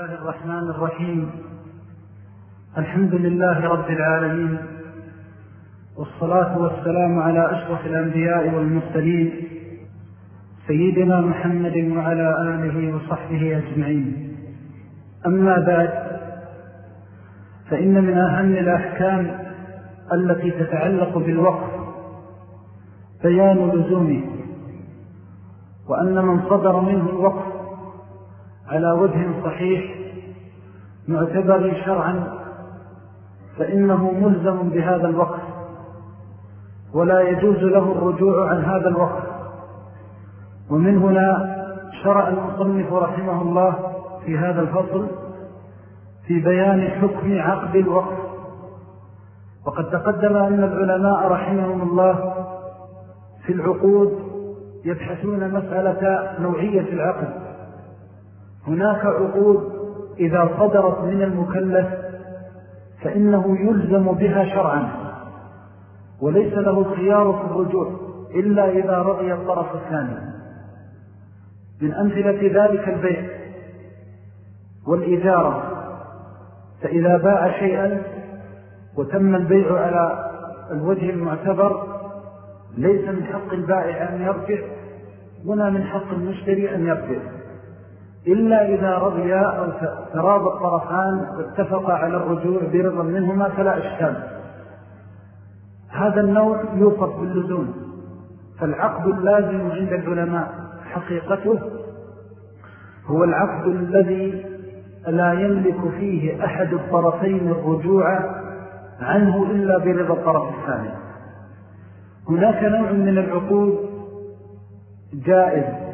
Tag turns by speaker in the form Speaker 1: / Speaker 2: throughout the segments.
Speaker 1: الله الرحمن الرحيم. الحمد لله رب العالمين. والصلاة والسلام على أشرف الأنبياء والمرسلين سيدنا محمد وعلى آله وصحبه أجمعين. أما بعد فإن من أهم الأحكام التي تتعلق بالوقف بيان لزومه وأن من صدر منه الوقف على وجه صحيح معتبر شرعا فإنه ملزم بهذا الوقت ولا يجوز له الرجوع عن هذا الوقت ومن هنا شرع المصنف رحمه الله في هذا الفصل في بيان حكم عقد الوقت وقد تقدم أن العلماء رحمهم الله في العقود يبحثون مسألة نوعية العقد. هناك عقود إذا صدرت من المكلف فإنه يلزم بها شرعا وليس له خيار في الرجوع إلا إذا رضي الطرف الثاني. من أمثلة ذلك البيع والإجارة فإذا باع شيئا وتم البيع على الوجه المعتبر ليس من حق البائع أن يرجع ولا من حق المشتري أن يرجع. إلا إذا رضي أو تراضى الطرفان واتفقا على الرجوع برضا منهما فلا إشكال. هذا النوع يوصف باللزوم فالعقد اللازم عند العلماء حقيقته هو العقد الذي لا يملك فيه أحد الطرفين الرجوع عنه إلا برضا الطرف الثاني. هناك نوع من العقود جائز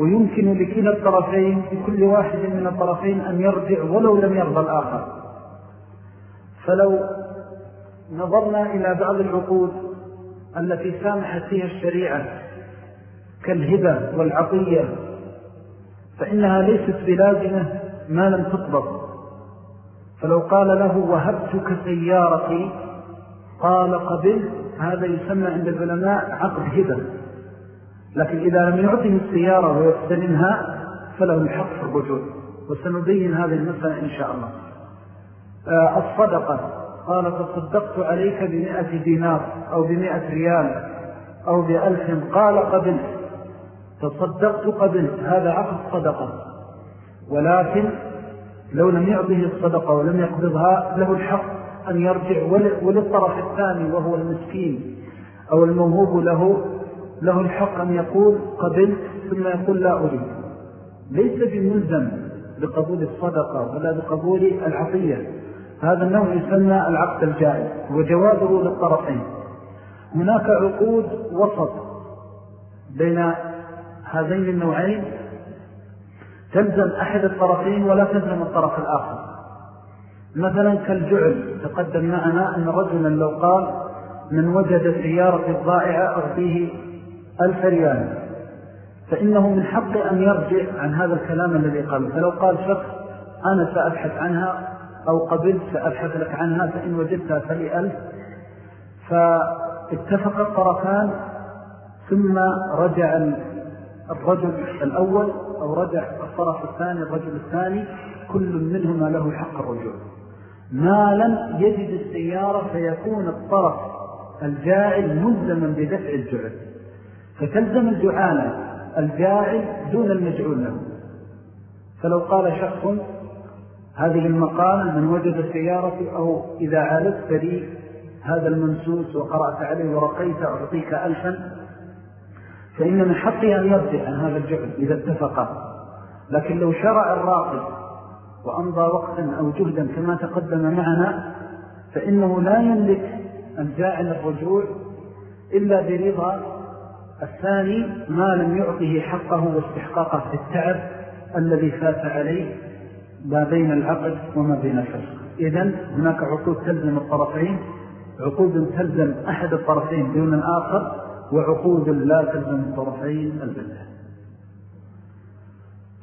Speaker 1: ويمكن لكلا الطرفين لكل واحد من الطرفين أن يرجع ولو لم يرضى الآخر. فلو نظرنا إلى بعض العقود التي سامحت فيها الشريعة كالهبة والعطية فإنها ليست بلازمة ما لم تطبق فلو قال له وهبتك سيارتي قال قبل هذا يسمى عند العلماء عقد هبة. لكن إذا لم يعطه السيارة ويستلمها فله الحق في الرجوع وسنبين هذه المسألة إن شاء الله. آه، الصدقة. قال تصدقت عليك بمئة دينار أو بمئة ريال أو بألف. قال قبلت. تصدقت قبلت. هذا عقد صدقة. ولكن لو لم يعطه الصدقة ولم يقبضها له الحق أن يرجع وللطرف الثاني وهو المسكين أو الموهوب له له الحق أن يقول قبلت ثم يقول لا أريد. ليس بملزم بقبول الصدقة ولا بقبول العطية. هذا النوع يسمى العقد الجائز وجوابه للطرفين. هناك عقود وسط بين هذين النوعين. تلزم أحد الطرفين ولا تلزم الطرف الآخر. مثلا كالجعل تقدم معنا أن رجلا لو قال من وجد سيارة الضائعة أغطيه ألف ريال فإنه من حق أن يرجع عن هذا الكلام الذي قال. فلو قال شخص أنا سأبحث عنها أو قبلت سأبحث لك عنها فإن وجدتها فلي ألف فاتفق الطرفان ثم رجع الرجل الأول أو رجع الطرف الثاني الرجل الثاني كل منهما له حق الرجوع. ما لم يجد السيارة فيكون الطرف الجاعل ملزما بدفع الجعل فتلزم الجعالة الجاعل دون المجعول له. فلو قال شخص هذه المقالة من وجد سيارة أو إذا عالت لي هذا المنسوس وقرأت عليه ورقيت أعطيك ألفا فإن من حقي أن يرجع عن هذا الجعل إذا اتفقا لكن لو شرع الراقب وأمضى وقتا أو جهدا كما تقدم معنا فإنه لا يملك الجاعل الرجوع إلا برضا الثاني ما لم يعطه حقه واستحقاقه في التعب الذي فات عليه ما بين العقد وما بين الفسق. إذن هناك عقود تلزم الطرفين. عقود تلزم أحد الطرفين دون الآخر وعقود لا تلزم الطرفين البلد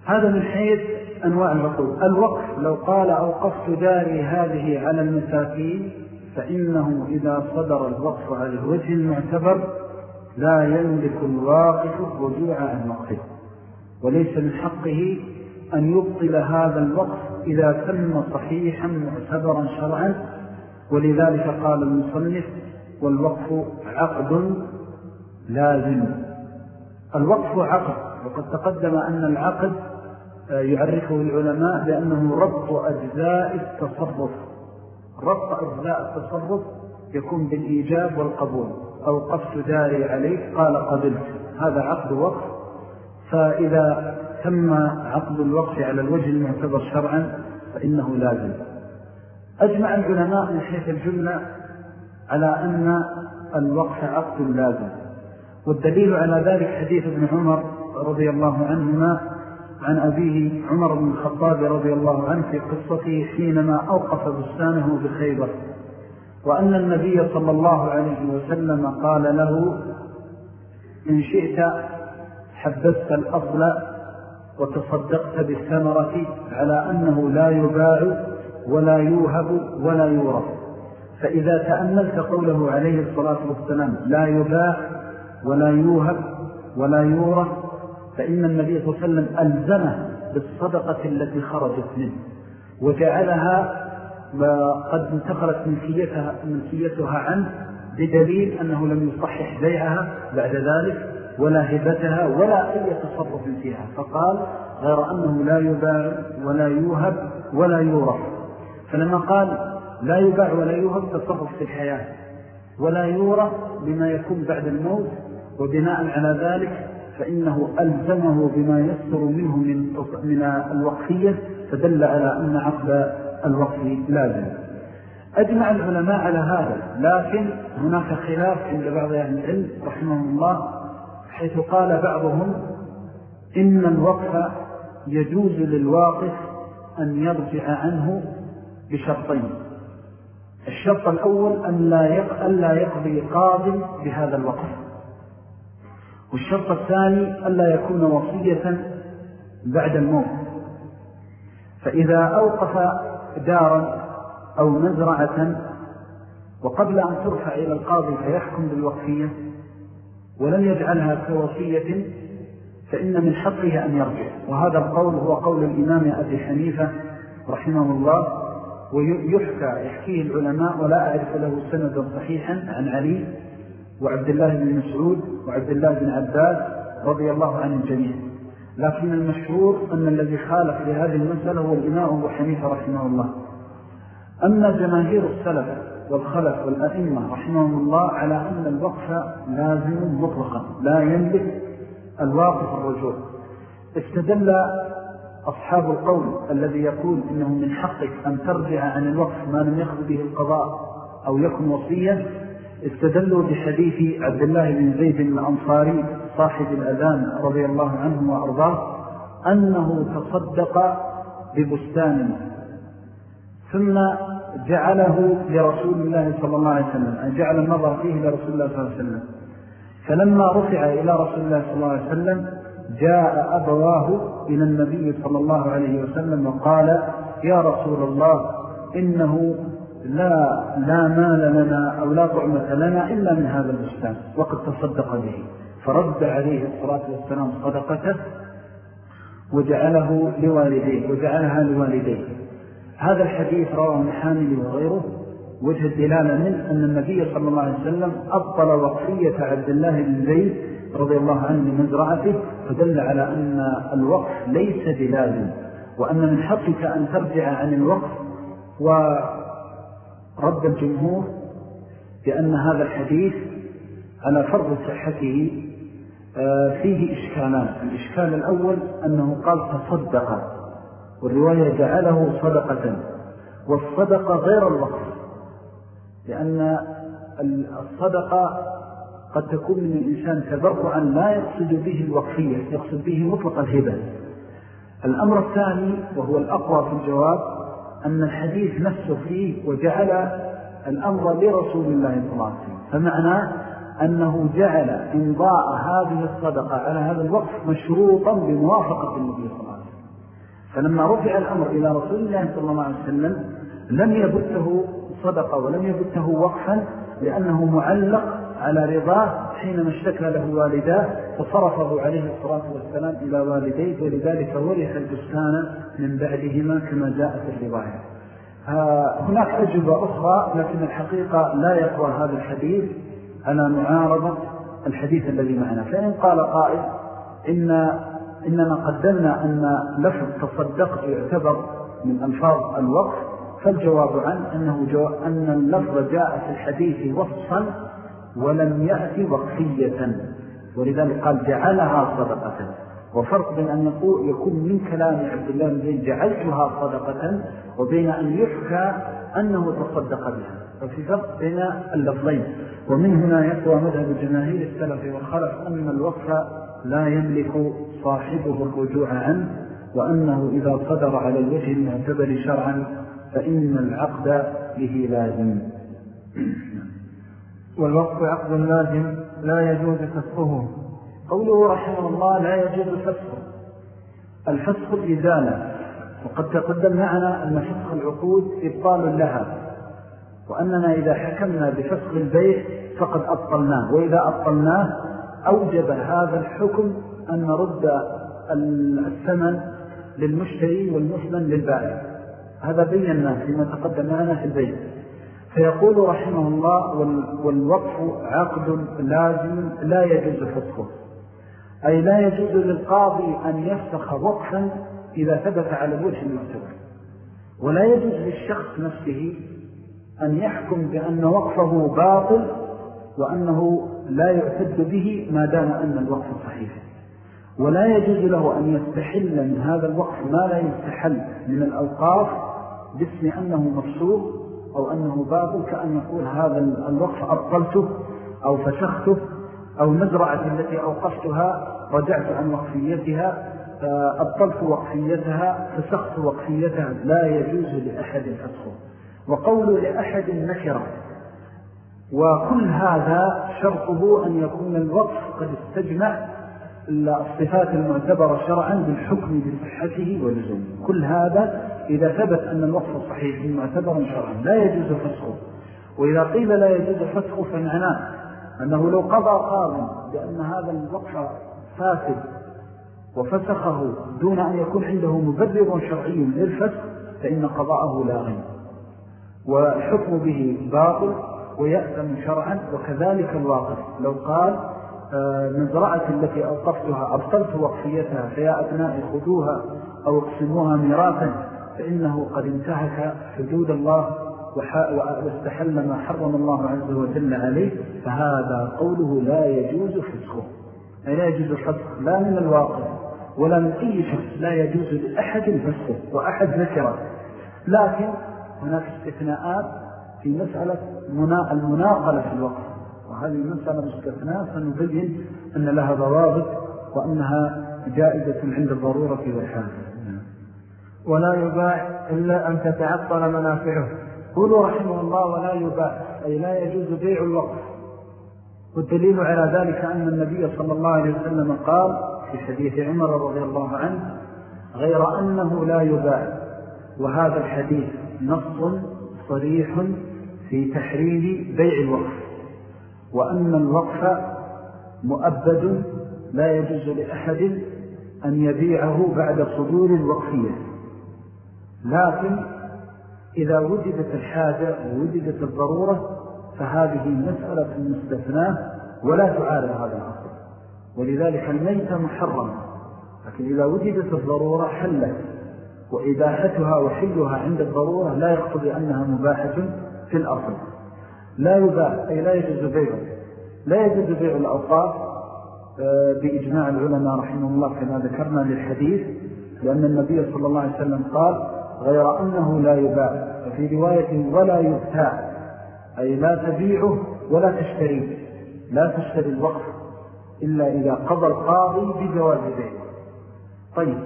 Speaker 1: هذا من حيث أنواع العقود. الوقف لو قال أوقفت داري هذه على المساكين فإنه إذا صدر الوقف على الوجه المعتبر لا يملك الواقف الرجوع عن وقته وليس من حقه أن يبطل هذا الوقف إذا تم صحيحا معتبرا شرعا. ولذلك قال المصنف والوقف عقد لازم. الوقف عقد وقد تقدم أن العقد آه، يعرفه العلماء لأنه ربط أجزاء التصرف. ربط أجزاء التصرف يكون بالإيجاب والقبول. أو قفت داري عليك قال قبلت. هذا عقد وقف. فإذا تم عقد الوقف على الوجه المعتبر شرعا فإنه لازم. أجمع العلماء من حيث الجملة على أن الوقف عقد لازم. والدليل على ذلك حديث ابن عمر رضي الله عنهما عن أبيه عمر بن الخطاب رضي الله عنه في قصته حينما أوقف بستانه بخيبر. وأن النبي صلى الله عليه وسلم قال له إن شئت حبست الأصل وتصدقت بالثمرة على أنه لا يباع ولا يوهب ولا يورث. فإذا تأملت قوله عليه الصلاة والسلام لا يباع ولا يوهب ولا يورث فإن النبي صلى الله عليه وسلم ألزمه بالصدقة التي خرجت منه وجعلها قد انتقلت منسيتها, منسيتها عنه بدليل أنه لم يصحح بيعها بعد ذلك ولا هبتها ولا أي تصرف فيها. فقال غير أنه لا يباع ولا يوهب ولا يورث. فلما قال لا يباع ولا يوهب تصرف في الحياة. ولا يورث بما يكون بعد الموت وبناء على ذلك فإنه ألزمه بما يسر منه من, من الوقفية فدل على أن عقد الوقف لازم. أجمع العلماء على هذا لكن هناك خلاف عند بعض أهل العلم رحمه الله حيث قال بعضهم إن الوقف يجوز للواقف أن يرجع عنه بشرطين. الشرط الأول أن لا يقضي قاضي بهذا الوقف. والشرط الثاني ألا يكون وصية بعد الموت. فإذا أوقف دارا أو مزرعة وقبل أن ترفع إلى القاضي فيحكم بالوقفية ولم يجعلها كوصية فإن من حقه أن يرجع. وهذا القول هو قول الإمام أبي حنيفة رحمه الله ويحكى يحكيه العلماء ولا أعرف له سندا صحيحا عن علي وعبد الله بن مسعود وعبد الله بن عباس رضي الله عن الجميع لكن المشهور أن الذي خالف لهذه المسألة هو الإمام أبو حنيفة رحمه الله. أما جماهير السلف والخلف والأئمة رحمهم الله على أن الوقف لازم مطلقا لا يملك الواقف الرجوع. استدل أصحاب القول الذي يقول إنه من حقك أن ترجع عن الوقف ما لم يخذ به القضاء أو يكن وصيا استدلوا بحديث عبد الله بن زيد الأنصاري صاحب الأذان رضي الله عنه وأرضاه أنه تصدق ببستان ثم جعله لرسول الله صلى الله عليه وسلم أن جعل النظر فيه لرسول الله صلى الله عليه وسلم. فلما رفع إلى رسول الله صلى الله عليه وسلم جاء أبواه إلى النبي صلى الله عليه وسلم وقال يا رسول الله إنه لا, لا مال لنا أو لا طعمة لنا إلا من هذا البستان وقد تصدق به. فرد عليه الصلاة والسلام صدقته وجعله لوالديه وجعلها لوالديه. هذا الحديث رواه محامل وغيره. وجه الدلالة من أن النبي صلى الله عليه وسلم أبطل وقفية عبد الله بن زيد رضي الله عنه لمزرعته فدل على أن الوقف ليس بلازم وأن من حقك أن ترجع عن الوقف ورد الجمهور بأن هذا الحديث على فرض صحته آه، فيه إشكالان الإشكال الأول أنه قال تصدق والرواية جعله صدقة والصدقة غير الوقف لأن الصدقة قد تكون من الإنسان تبرعا لا يقصد به الوقفية يقصد به مطلق الهبة. الأمر الثاني وهو الأقوى في الجواب أن الحديث نفسه فيه وجعل الأمر لرسول الله صلى الله عليه وسلم. فمعنى أنه جعل إنضاء هذه الصدقة على هذا الوقف مشروطا بموافقة النبي صلى الله عليه وسلم. فلما رفع الأمر إلى رسول الله صلى الله عليه وسلم لم يبته صدقة ولم يبته وقفا لأنه معلق على رضاه حينما اشتكى له والداه وصرفه عليه الصلاة والسلام إلى والديه ولذلك ورث البستان من بعدهما كما جاء في الرواية. هناك أجوبة أخرى لكن الحقيقة لا يقوى هذا الحديث على معارضة الحديث الذي معنا. فإن قال قائل إن إننا قدمنا أن لفظ تصدقت يعتبر من ألفاظ الوقف فالجواب عن أنه أن اللفظ جاء في الحديث وصفا ولم يأتي وقفية ولذلك قال جعلها صدقة. وفرق بين أن يقول يكون من كلام عبد الله بن زيد جعلتها صدقة وبين أن يحكى أنه تصدق بها. ففي فرق بين اللفظين. ومن هنا يقوى مذهب جماهير السلف والخلف أن الوقف لا يملك صاحبه الرجوع عنه وأنه إذا صدر على الوجه المعتبر شرعا فإن العقد به لازم.
Speaker 2: والوقف عقد لازم لا يجوز فسخه.
Speaker 1: قوله رحمه الله لا يجوز فسخه. الفسخ الإزالة وقد تقدم معنا أن فسخ العقود إبطال لها وأننا إذا حكمنا بفسخ البيع فقد أبطلناه وإذا أبطلناه أوجب هذا الحكم أن نرد الثمن للمشتري والمثمن للبائع. هذا بينا فيما تقدم معنا في البيع. فيقول رحمه الله والوقف عقد لازم لا يجوز فسخه أي لا يجوز للقاضي أن يفسخ وقفا إذا ثبت على الوجه المعتبر. ولا يجوز للشخص نفسه أن يحكم بأن وقفه باطل وأنه لا يعتد به ما دام أن الوقف صحيح. ولا يجوز له أن يستحل من هذا الوقف ما لا يستحل من الأوقاف باسم أنه مفسوق أو أنه باطل كأن يقول هذا الوقف أبطلته أو فسخته أو نزرعة التي أوقفتها رجعت عن وقفيتها أبطلت وقفيتها فسخت وقفيتها لا يجوز لأحد فسخه وقول لأحد نكرة. وكل هذا شرطه أن يكون الوقف قد استجمع الصفات المعتبرة شرعا بالحكم بصحته ولزومه. كل هذا إذا ثبت أن الوقف صحيح معتبرا شرعا. لا يجوز فسخه. وإذا قيل لا يجوز فسخه فمعناه أنه لو قضى قاضي بأن هذا الوقف فاسد وفسخه دون أن يكون عنده مبرر شرعي للفسخ فإن قضاءه لا غير والحكم به باطل ويأثم شرعا وكذلك الواقف. لو قال آه، مزرعة التي أوقفتها أبطلت وقفيتها فيا أبناء خذوها أو اقسموها ميراثا فإنه قد انتهك حدود الله واستحل ما حرم الله عز وجل عليه فهذا قوله لا يجوز فسخه أي لا يجوز الفسخ لا من الواقع ولا من أي شخص لا يجوز لأحد فسخه وأحد ذكره. لكن هناك استثناءات في مسألة المناقلة في الوقت. وهذه المسألة مستثناء فنبين أن لها ضوابط وأنها جائزة عند الضرورة والحاجة.
Speaker 2: ولا يباع إلا أن تتعطل منافعه.
Speaker 1: قولوا رحمه الله ولا يباع أي لا يجوز بيع الوقف والدليل على ذلك أن النبي صلى الله عليه وسلم قال في حديث عمر رضي الله عنه غير أنه لا يباع وهذا الحديث نص صريح في تحريم بيع الوقف وأن الوقف مؤبد لا يجوز لأحد أن يبيعه بعد صدور الوقفية. لكن إذا وجدت الحاجة ووجدت الضرورة فهذه مسألة مستثناة ولا تعارض هذا الأصل. ولذلك الميتة محرمة لكن إذا وجدت الضرورة حلت وإباحتها وحلها عند الضرورة لا يقتضي أنها مباحة في الأصل. لا يباح أي لا يجوز بيعه لا يجوز بيع الأوقاف آه، بإجماع العلماء رحمه الله كما ذكرنا للحديث لأن النبي صلى الله عليه وسلم قال غير أنه لا يباع وفي رواية ولا يبتاع أي لا تبيعه ولا تشتريه لا تشتري الوقف إلا إذا قضى القاضي بجواز بيعه. طيب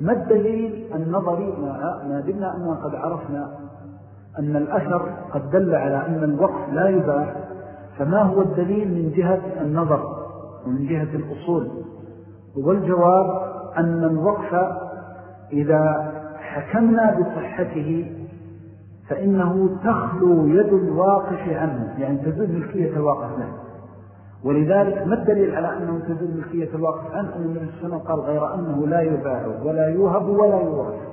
Speaker 1: ما الدليل النظري؟ ما دمنا أننا قد عرفنا أن الأثر قد دل على أن الوقف لا يباع فما هو الدليل من جهة النظر ومن جهة الأصول؟ والجواب أن الوقف إذا حكمنا بصحته فإنه تخلو يد الواقف عنه يعني تزول ملكية الواقف له ولذلك ما الدليل على أنه تزول ملكية الواقف عنه؟ أن النبي وسلم قال غير أنه لا يباع ولا يوهب ولا يورث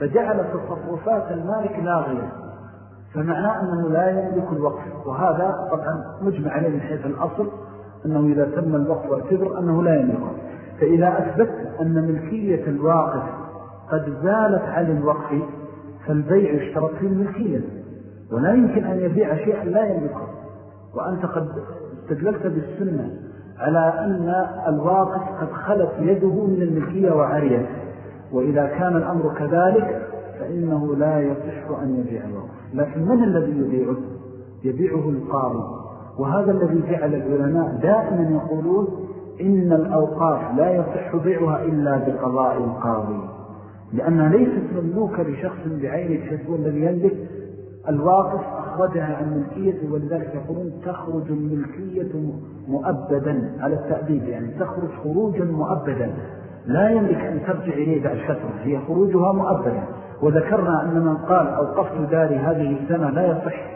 Speaker 1: فجعل تصرفات المالك لاغية فمعناه أنه لا يملك الوقف وهذا طبعا مجمع عليه من حيث الأصل أنه إذا تم الوقف واعتبر أنه لا يملكه فإذا أثبت أن ملكية الواقف قد زالت عن الوقف فالبيع يشترط فيه الملكية. ولا يمكن أن يبيع شيئا لا يملكه. وأنت قد استدللت بالسنة على أن الواقف قد خلت يده من الملكية وعريت وإذا كان الأمر كذلك فإنه لا يصح أن يبيع الوقف لكن من الذي يبيعه؟ يبيعه القاضي. وهذا الذي جعل العلماء دائما يقولون إن الأوقاف لا يصح بيعها إلا بقضاء القاضي. لأنها ليست مملوكة لشخص بعين الحزب الذي يملك. الواقف أخرجها عن ملكية ولذلك يقولون تخرج الملكية مؤبدا. على التأبيد يعني تخرج خروجا مؤبدا. لا يملك أن ترجع إليه بعد فترة هي خروجها مؤبدا وذكرنا أن من قال أوقفت داري هذه السنة لا يصح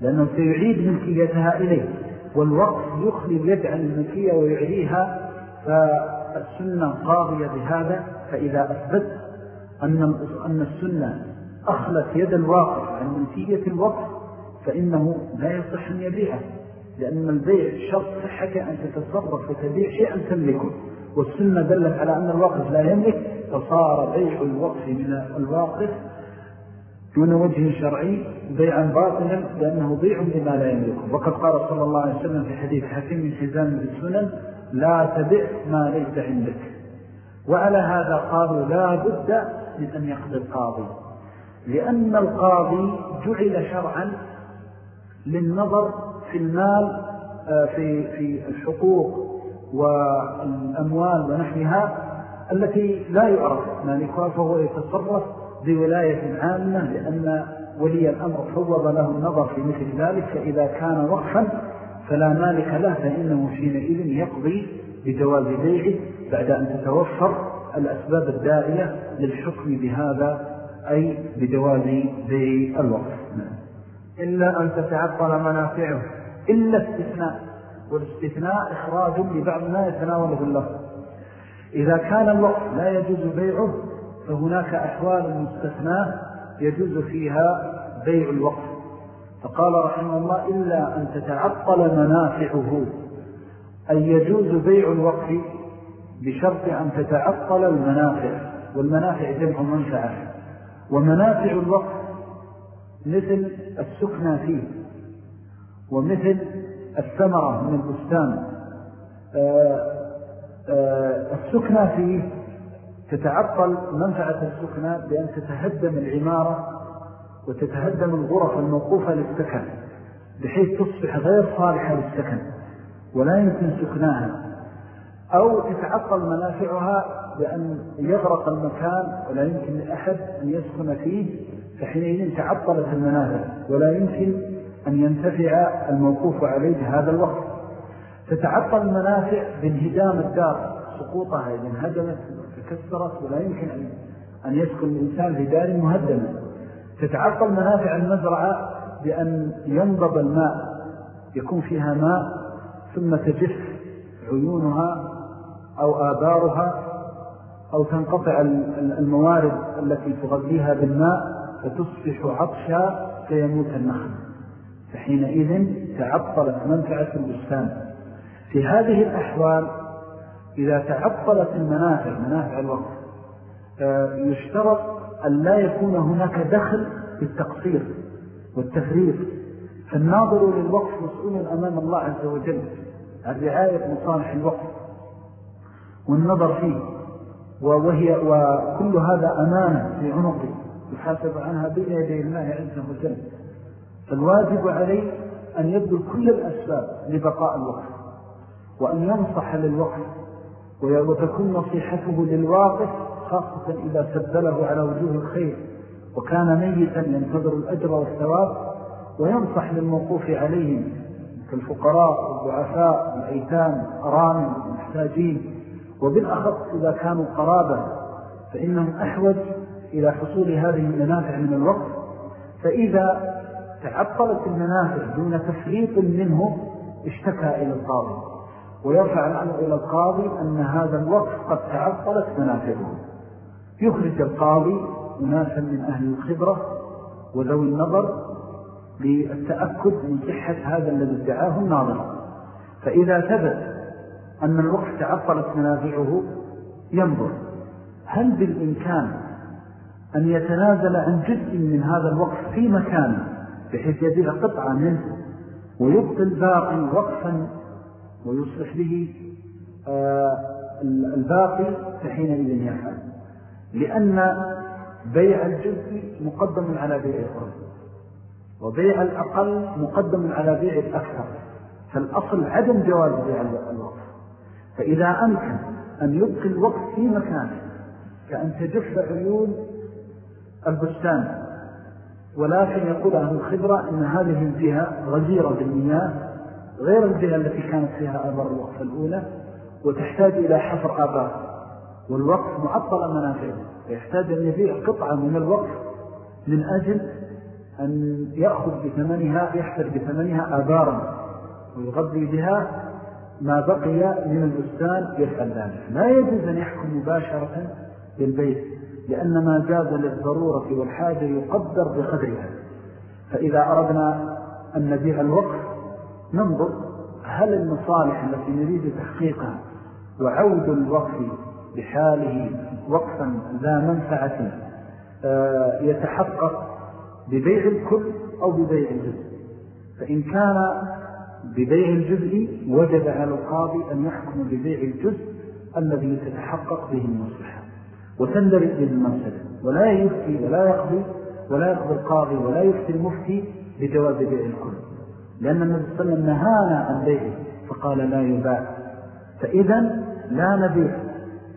Speaker 1: لأنه سيعيد ملكيتها إليه. والوقف يخلي اليد عن الملكية ويعليها فالسنة قاضية بهذا. فإذا أثبت أن السنة أخلت يد الواقف عن ملكية الوقف فإنه لا يصح أن يبيعه. لأن البيع شرط صحة أن تتصرف وتبيع شيئا تملكه. والسنة دلت على أن الوقف لا يملك فصار بيع الوقف من الواقف دون وجه شرعي بيعا باطلا لأنه بيع بما لا يملكه. وقد قال صلى الله عليه وسلم في حديث حكيم من حزام بالسنن لا تبع ما ليس عندك. وعلى هذا قالوا لا بد من أن يقضي القاضي. لأن القاضي جعل شرعا للنظر في المال آه، في, في الحقوق والأموال ونحنها التي لا يعرف مالكها فهو يتصرف بولاية عامة لأن ولي الأمر فوض له النظر في مثل ذلك فإذا كان وقفا فلا مالك له فإنه حينئذ يقضي بجواز بيعه بعد أن تتوفر الأسباب الدائلة للحكم بهذا أي بجواز بيع الوقف
Speaker 2: إلا أن تتعطل منافعه.
Speaker 1: إلا استثناء. والاستثناء إخراج لبعض ما يتناوله اللفظ. إذا كان الوقف لا يجوز بيعه فهناك أحوال مستثناة يجوز فيها بيع الوقف فقال رحمه الله إلا أن تتعطل منافعه. أي يجوز بيع الوقف بشرط أن تتعطل المنافع والمنافع جمع منفعة. ومنافع الوقف مثل السكنى فيه ومثل الثمرة من البستان. آه، آه، السكنى فيه تتعطل منفعة السكنى بأن تتهدم العمارة وتتهدم الغرف الموقوفة للسكن بحيث تصبح غير صالحة للسكن ولا يمكن سكناها. أو تتعطل منافعها بأن يغرق المكان ولا يمكن لأحد أن يسكن فيه فحينئذ تعطلت المنافع ولا يمكن أن ينتفع الموقوف عليه هذا الوقت. تتعطل المنافع بانهدام الدار. سقوطها إذا انهدمت تكسرت ولا يمكن أن يسكن الإنسان في دار مهدمة. تتعطل منافع المزرعة بأن ينضب الماء يكون فيها ماء ثم تجف عيونها أو آبارها أو تنقطع الموارد التي تغذيها بالماء فتصبح عطشا فيموت النخل. فحينئذ تعطلت منفعة البستان. في هذه الأحوال إذا تعطلت المنافع منافع الوقت آه، يشترط أن لا يكون هناك دخل بالتقصير والتفريط. فالناظر للوقف مسؤول أمام الله عز وجل عن رعاية مصالح الوقف والنظر فيه. وهي وكل هذا أمانة في عنقه يحاسب عنها بين يدي الله عز وجل. فالواجب عليه أن يبذل كل الأسباب لبقاء الوقف وأن ينصح للوقف وتكون نصيحته للواقف خاصة إذا سبله على وجوه الخير وكان ميتا ينتظر الأجر والثواب وينصح للموقوف عليهم كالفقراء والضعفاء والأيتام أرامل والمحتاجين وبالأخص إذا كانوا قرابة فإنهم أحوج إلى حصول هذه المنافع من الوقت فإذا تعطلت المنافع دون تفريط منه اشتكى إلى القاضي. ويرفع الأمر إلى القاضي أن هذا الوقف قد تعطلت منافذه يخرج القاضي أناسا من أهل الخبرة وذوي النظر للتأكد من صحة هذا الذي ادعاه الناظر. فإذا ثبت أن الوقف تعطلت منافعه ينظر. هل بالإمكان أن يتنازل عن جزء من هذا الوقف في مكان بحيث يبيع قطعة منه ويبقي الباقي وقفا ويصلح به آه، الباقي فحينئذ يفعل لأن بيع الجزء مقدم على بيع القرب وبيع الأقل مقدم على بيع الأكثر. فالأصل عدم جواز بيع الوقف. فإذا أمكن أن يبقي الوقف في مكانه كأن تجف عيون البستان ولكن يقول أهل الخبرة أن هذه الجهة غزيرة بالمياه غير الجهة التي كانت فيها آبار الوقف الأولى وتحتاج إلى حفر آبار والوقف معطل منافعه فيحتاج أن يبيع قطعة من الوقف من أجل أن يأخذ بثمنها يحفر بثمنها آبارا ويغذي بها ما بقي من البستان يفعل ذلك لا يجوز أن يحكم مباشرة بالبيت لأن ما جاز للضرورة والحاجة يقدر بقدرها. فإذا أردنا أن نبيع الوقف ننظر هل المصالح التي نريد تحقيقها وعود الوقف بحاله وقفا ذا منفعة آه، يتحقق ببيع الكل أو ببيع الجزء. فإن كان ببيع الجزء وجب على القاضي أن يحكم ببيع الجزء الذي تتحقق به المصلحة. وتندرئ به المنسلة ولا يفتي ولا يقضي ولا يقضي القاضي ولا يفتي المفتي بجواز بيع الكل. لأن النبي صلى الله عليه وسلم نهانا عن بيعه فقال لا يباع فإذا لا نبيع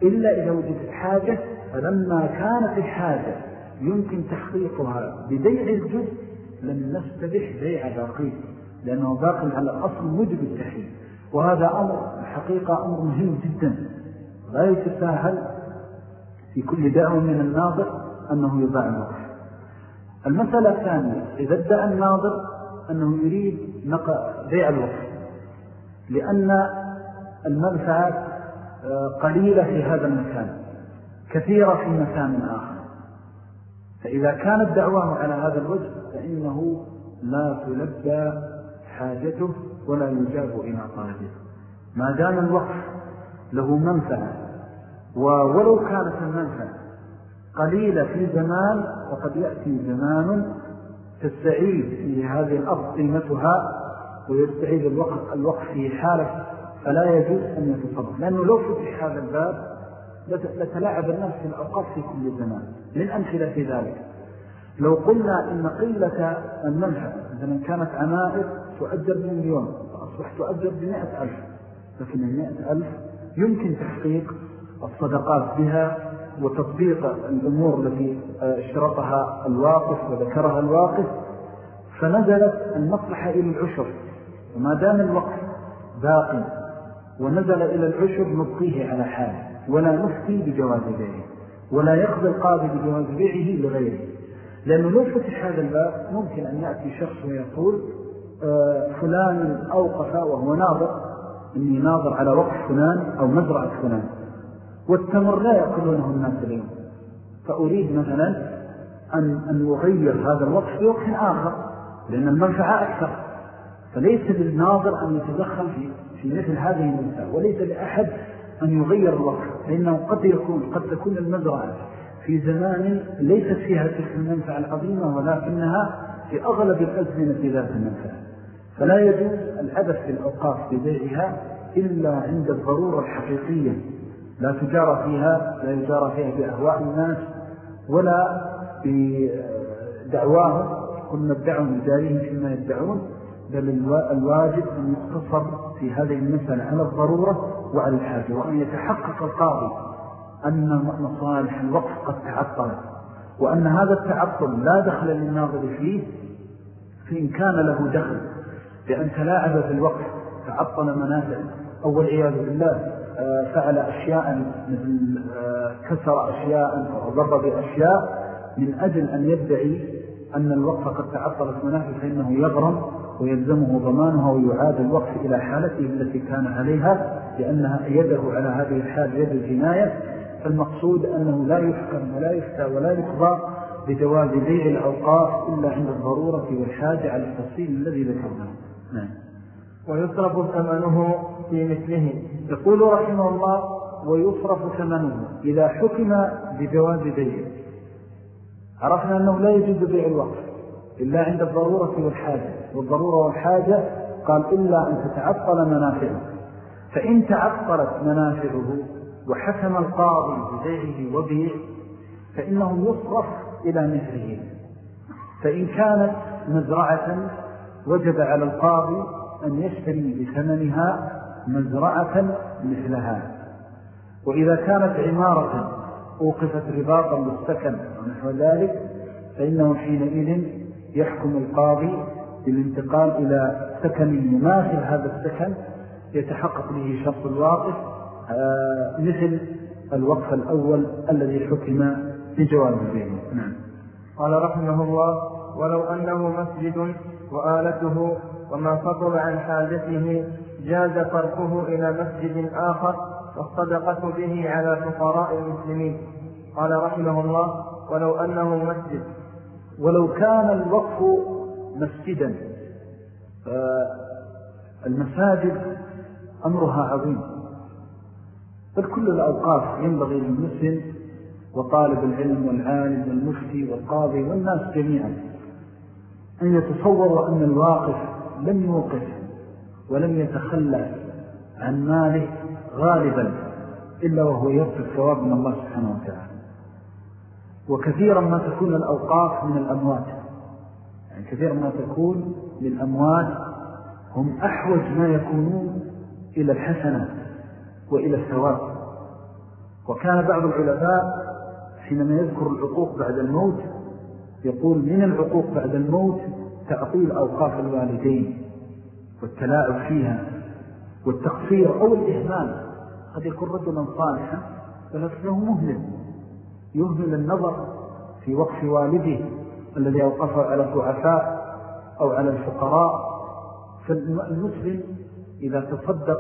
Speaker 1: إلا إذا وجدت حاجة فلما كانت الحاجة يمكن تحقيقها ببيع الجزء لم نستبح بيع باقي لأنه باقي على الأصل مجب التحريم وهذا أمر الحقيقة أمر مهم جدا. لا يتساهل في كل دعوة من الناظر أنه يباع الوقف المسألة الثانية إذا ادعى الناظر أنه يريد بيع الوقف لأن المنفعات آه، قليلة في هذا المكان كثيرة في مكان آخر. فإذا كانت دعواه على هذا الوجه فإنه لا تلبى حاجته ولا يجاب إلى طالبه. ما دام الوقف له منفعة ولو كانت المنفعة قليلة في زمان وقد يأتي زمان تستعيد في هذه الأرض قيمتها ويستعيد الوقف, الوقف في حالة فلا يجوز أن يتصرف. لأنه لو فتح هذا الباب لتلاعب الناس الأوقات في كل زمان. من أمثلة في ذلك. لو قلنا إن قلة المنفع مثلا كانت عنائر تؤجر بمليون فأصبح تؤجر بمئة ألف. لكن المئة ألف يمكن تحقيق الصدقات بها وتطبيق الأمور التي اشترطها الواقف وذكرها الواقف فنزلت المصلحة إلى العشر. وما دام الوقف باقي ونزل إلى العشر نبقيه على حاله ولا نفتي بجواز بيعه ولا يقضي القاضي بجواز بيعه لغيره. لأنه لو فتح هذا الباب ممكن أن يأتي شخص ويقول آه، فلان أوقف وهو ناظر إني ناظر على وقف فلان أو مزرعة فلان. والتمر لا يأكلونه الناس اليوم فأريد مثلا أن, أن أغير هذا الوقف في وقت آخر لأن المنفعة أكثر. فليس للناظر أن يتدخل في, في مثل هذه المنفعة وليس لأحد أن يغير الوقف فإنه قد يكون قد تكون المزرعة في زمان ليست فيها تلك المنفعة العظيمة ولكنها في أغلب الأزمنة ذات المنفعة. فلا يجوز العبث في الأوقاف ببيعها إلا عند الضرورة الحقيقية. لا تجارى فيها لا يجارى فيها بأهواء الناس ولا بدعواهم كل ادعوا جاريهم فيما يدعون. بل الواجب أن يقتصر في هذه المسألة على الضرورة وعلى الحاجة وأن يتحقق القاضي أن مصالح الوقف قد تعطل وأن هذا التعطل لا دخل للناظر فيه فإن كان له دخل بأن تلاعب في الوقف تعطل منافع أو والعياذ بالله آه، فعل أشياء مثل آه، كسر أشياء أو بأشياء من أجل أن يدعي أن الوقف قد تعطلت منافع فإنه يغرم ويلزمه ضمانها ويعاد الوقف إلى حالته التي كان عليها لأنها يده على هذه الحال يد الجناية. فالمقصود أنه لا يحكم ولا يفتى ولا يقضى بجواز بيع الأوقاف إلا عند الضرورة والحاجة على التفصيل الذي ذكرناه. نعم.
Speaker 2: ويصرف ثمنه في مثله.
Speaker 1: يقول رحمه الله ويصرف ثمنه إذا حكم بجواز بيع. عرفنا أنه لا يجوز بيع الوقف إلا عند الضرورة والحاجة. والضرورة والحاجة قال إلا أن تتعطل منافعه. فإن تعطلت منافعه وحكم القاضي ببيعه وبيع فإنه يصرف إلى مثله. فإن كانت مزرعة وجب على القاضي أن يشتري بثمنها مزرعة مثلها. وإذا كانت عمارة أوقفت رباطا للسكن ونحو ذلك فإنه حينئذ يحكم القاضي بالانتقال إلى سكن يماثل هذا السكن يتحقق به شرط الواقف آه، مثل الوقف الأول الذي حكم بجواب البيت نعم.
Speaker 2: قال رحمه الله ولو أنه مسجد وآلته وما فضل عن حاجته جاز تركه إلى مسجد آخر والصدقة به على فقراء المسلمين. قال رحمه الله ولو أنه مسجد.
Speaker 1: ولو كان الوقف مسجدا المساجد أمرها عظيم. بل كل الأوقاف ينبغي للمسلم وطالب العلم والعالم والمفتي والقاضي والناس جميعا أن يتصوروا أن الواقف لم يوقف ولم يتخلى عن ماله غالبا إلا وهو يرفض ثواب من الله سبحانه وتعالى. وكثيرا ما تكون الأوقاف من الأموات. يعني كثيرا ما تكون للأموات هم أحوج ما يكونون إلى الحسنة وإلى الثواب. وكان بعض العلماء حينما يذكر العقوق بعد الموت يقول من العقوق بعد الموت تعطيل أوقاف الوالدين والتلاعب فيها والتقصير أو الإهمال. قد يكون رجلا صالحا ولكنه مهمل يهمل النظر في وقف والده الذي أوقفه على الضعفاء أو على الفقراء. فالمسلم إذا تصدق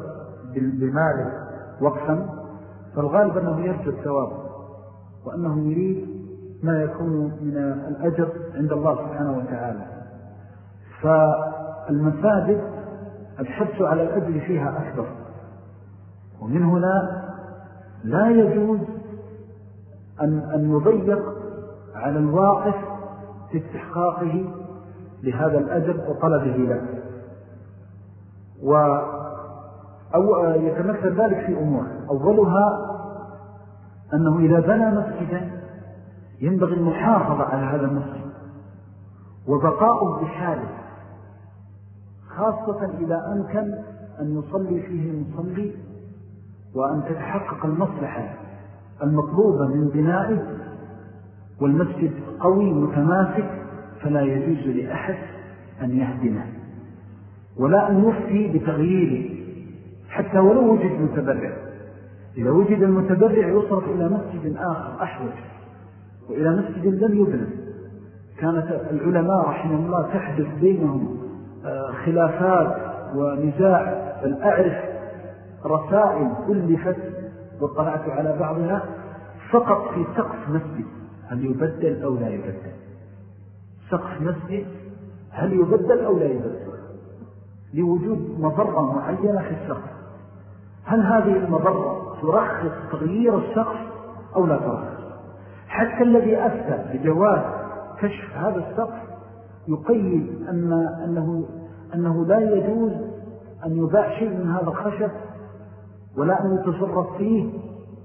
Speaker 1: بماله وقفا فالغالب أنه يرجو الثواب وأنه يريد ما يكون من الأجر عند الله سبحانه وتعالى. فالمساجد الحبس على الأجر فيها أكبر. ومن هنا لا يجوز أن, أن يضيق على الواقف في استحقاقه لهذا الأجر وطلبه له. و أو يتمثل ذلك في أمور. أولها أنه إذا بنى مسجدا ينبغي المحافظة على هذا المسجد. وبقاؤه بحاله خاصة إذا أمكن أن يصلي فيه المصلي وأن تتحقق المصلحة المطلوبة من بنائه والمسجد قوي متماسك فلا يجوز لأحد أن يهدمه. ولا أن يفتي بتغييره حتى ولو وجد متبرع. إذا وجد المتبرع يصرف إلى مسجد آخر أحوج وإلى مسجد لم يبنى كانت العلماء رحمه الله تحدث بينهم خلافات ونزاع. بل أعرف رسائل ألفت وطلعت على بعضها فقط في سقف مسجد. هل يبدل أو لا يبدل؟ سقف مسجد هل يبدل أو لا يبدل؟ لوجود مضرة معينة في السقف. هل هذه المضرة ترخص تغيير السقف أو لا ترخص؟ حتى الذي أفتى بجواز كشف هذا السقف يقيد أن أنه, أنه لا يجوز أن يباع شيء من هذا الخشب ولا أن يتصرف فيه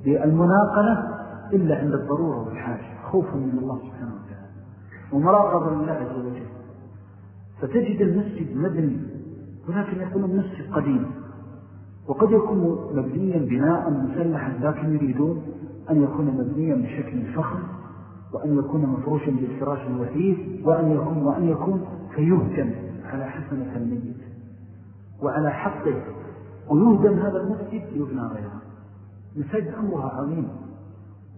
Speaker 1: بالمناقلة إلا عند الضرورة والحاجة. خوفا من الله سبحانه وتعالى. ومراقبا لله عز وجل. فتجد المسجد مبني. ولكن يكون المسجد قديم. وقد يكون مبنيا بناء مسلحا لكن يريدون أن يكون مبنيا بشكل فخم. وأن يكون مفروشا بالفراش الوثيث وأن يكون, وأن يكون فيهجم على حسنة الميت. وعلى حقه. ويهدم هذا المسجد يبنى غيره. مسجد أمرها عظيم.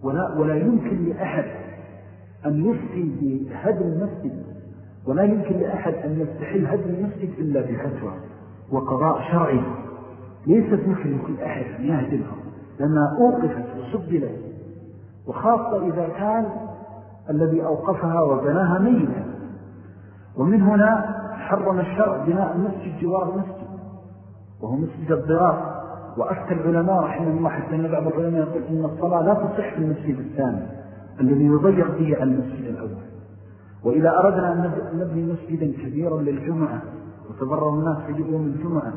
Speaker 1: ولا, ولا يمكن لأحد أن يفتي بهدم المسجد. ولا يمكن لأحد أن يستحل هدم المسجد إلا بفتوى وقضاء شرعي. ليست ممكن لكل أحد أن يهدمها. لأنها أوقفت وسبلت وخاصة إذا كان الذي أوقفها وبناها ميتا ومن هنا حرم الشرع بناء المسجد جوار المسجد وهو مسجد الضرار. وأفتى العلماء رحمه الله حتى أن بعض العلماء يقول إن الصلاة لا تصح في المسجد الثاني الذي يضيق به على المسجد الأول. وإذا أردنا أن نبني مسجدا كبيرا للجمعة وتضرر الناس في يوم الجمعة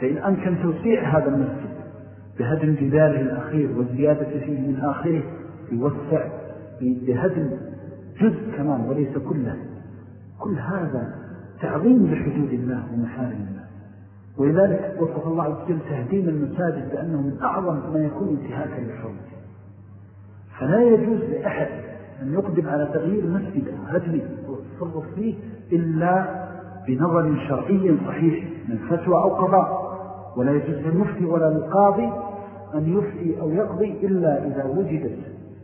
Speaker 1: فإن أمكن توسيع هذا المسجد بهدم جداره الأخير والزيادة فيه من آخره يوسع بهدم جزء كمان وليس كله. كل هذا تعظيم لحدود الله ومحارم الله. ولذلك وصف الله عز وجل تهديم المساجد بأنه من أعظم ما يكون انتهاكا لحرمته فلا يجوز لأحد أن يقدم على تغيير مسجد أو هدمه والتصرف فيه إلا بنظر شرعي صحيح من فتوى أو قضاء. ولا يجوز للمفتي ولا للقاضي أن يفتي أو يقضي إلا إذا وجدت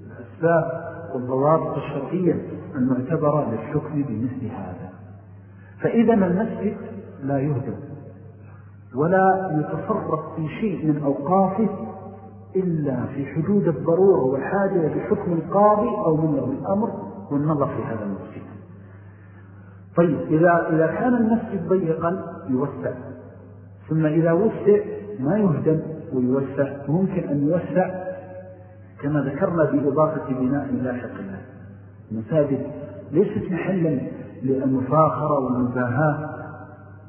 Speaker 1: الأسباب والضوابط الشرعية المعتبرة للحكم بمثل هذا. فإذا المسجد لا يهدم ولا يتصرف في شيء من أوقافه إلا في حدود الضرورة والحاجة لحكم القاضي أو من الأمر والنظر في هذا المسجد. طيب إذا, إذا كان المسجد ضيقا يوسع ثم إذا وسع ما يهدم ويوسع ممكن أن يوسع كما ذكرنا بإضافة بناء لاحق الله. المساجد ليست محلا للمفاخرة والمباهاة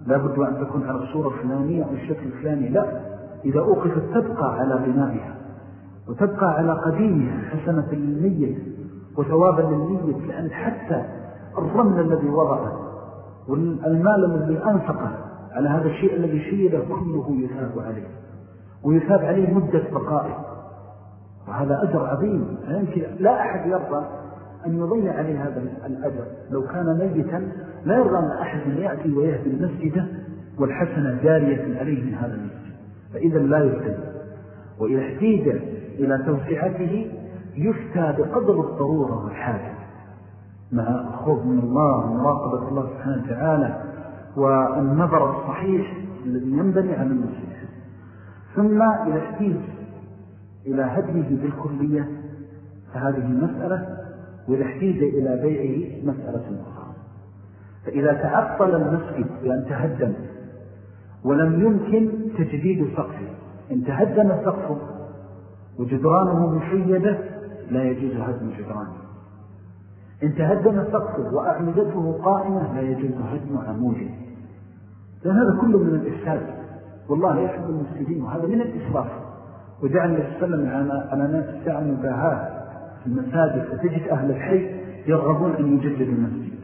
Speaker 1: لا بد أن تكون على الصورة الفلانية أو الشكل الفلاني. لا إذا أوقفت تبقى على بنائها وتبقى على قديمها حسنة للميت وثوابا للميت لأن حتى الرمل الذي وضعه والمال الذي أنفقه على هذا الشيء الذي شيده كله يثاب عليه. ويثاب عليه مدة بقائه. وهذا أجر عظيم. لا أحد يرضى أن يضيع عليه هذا الأجر. لو كان ميتا لا يرضى أن أحد يأتي ويهدي المسجد والحسنة جارية عليه من هذا المسجد. فإذا لا يفتد وإذا احتيج إلى توسعته يفتى بقدر الضرورة والحاجة. مع الخوف من الله ومراقبة الله سبحانه وتعالى والنظر الصحيح الذي ينبني على المسجد. ثم إذا احتيج إلى هدمه بالكلية فهذه مسألة وإذا احتيج إلى بيعه مسألة أخرى. فإذا تعطل المسجد بأن تهدم ولم يمكن تجديد سقفه. إن تهدم سقفه وجدرانه مشيدة لا يجوز هدم جدرانه. إن تهدم سقفه وأعمدته قائمة لا يجوز هدم عموده. لأن هذا كله من الإفساد. والله يحب المسجدين وهذا من الإسراف. وجعل النبي صلى الله عليه وسلم على ناس الساعة مباهاة في المساجد فتجد أهل الحي يرغبون أن يجدد المسجد.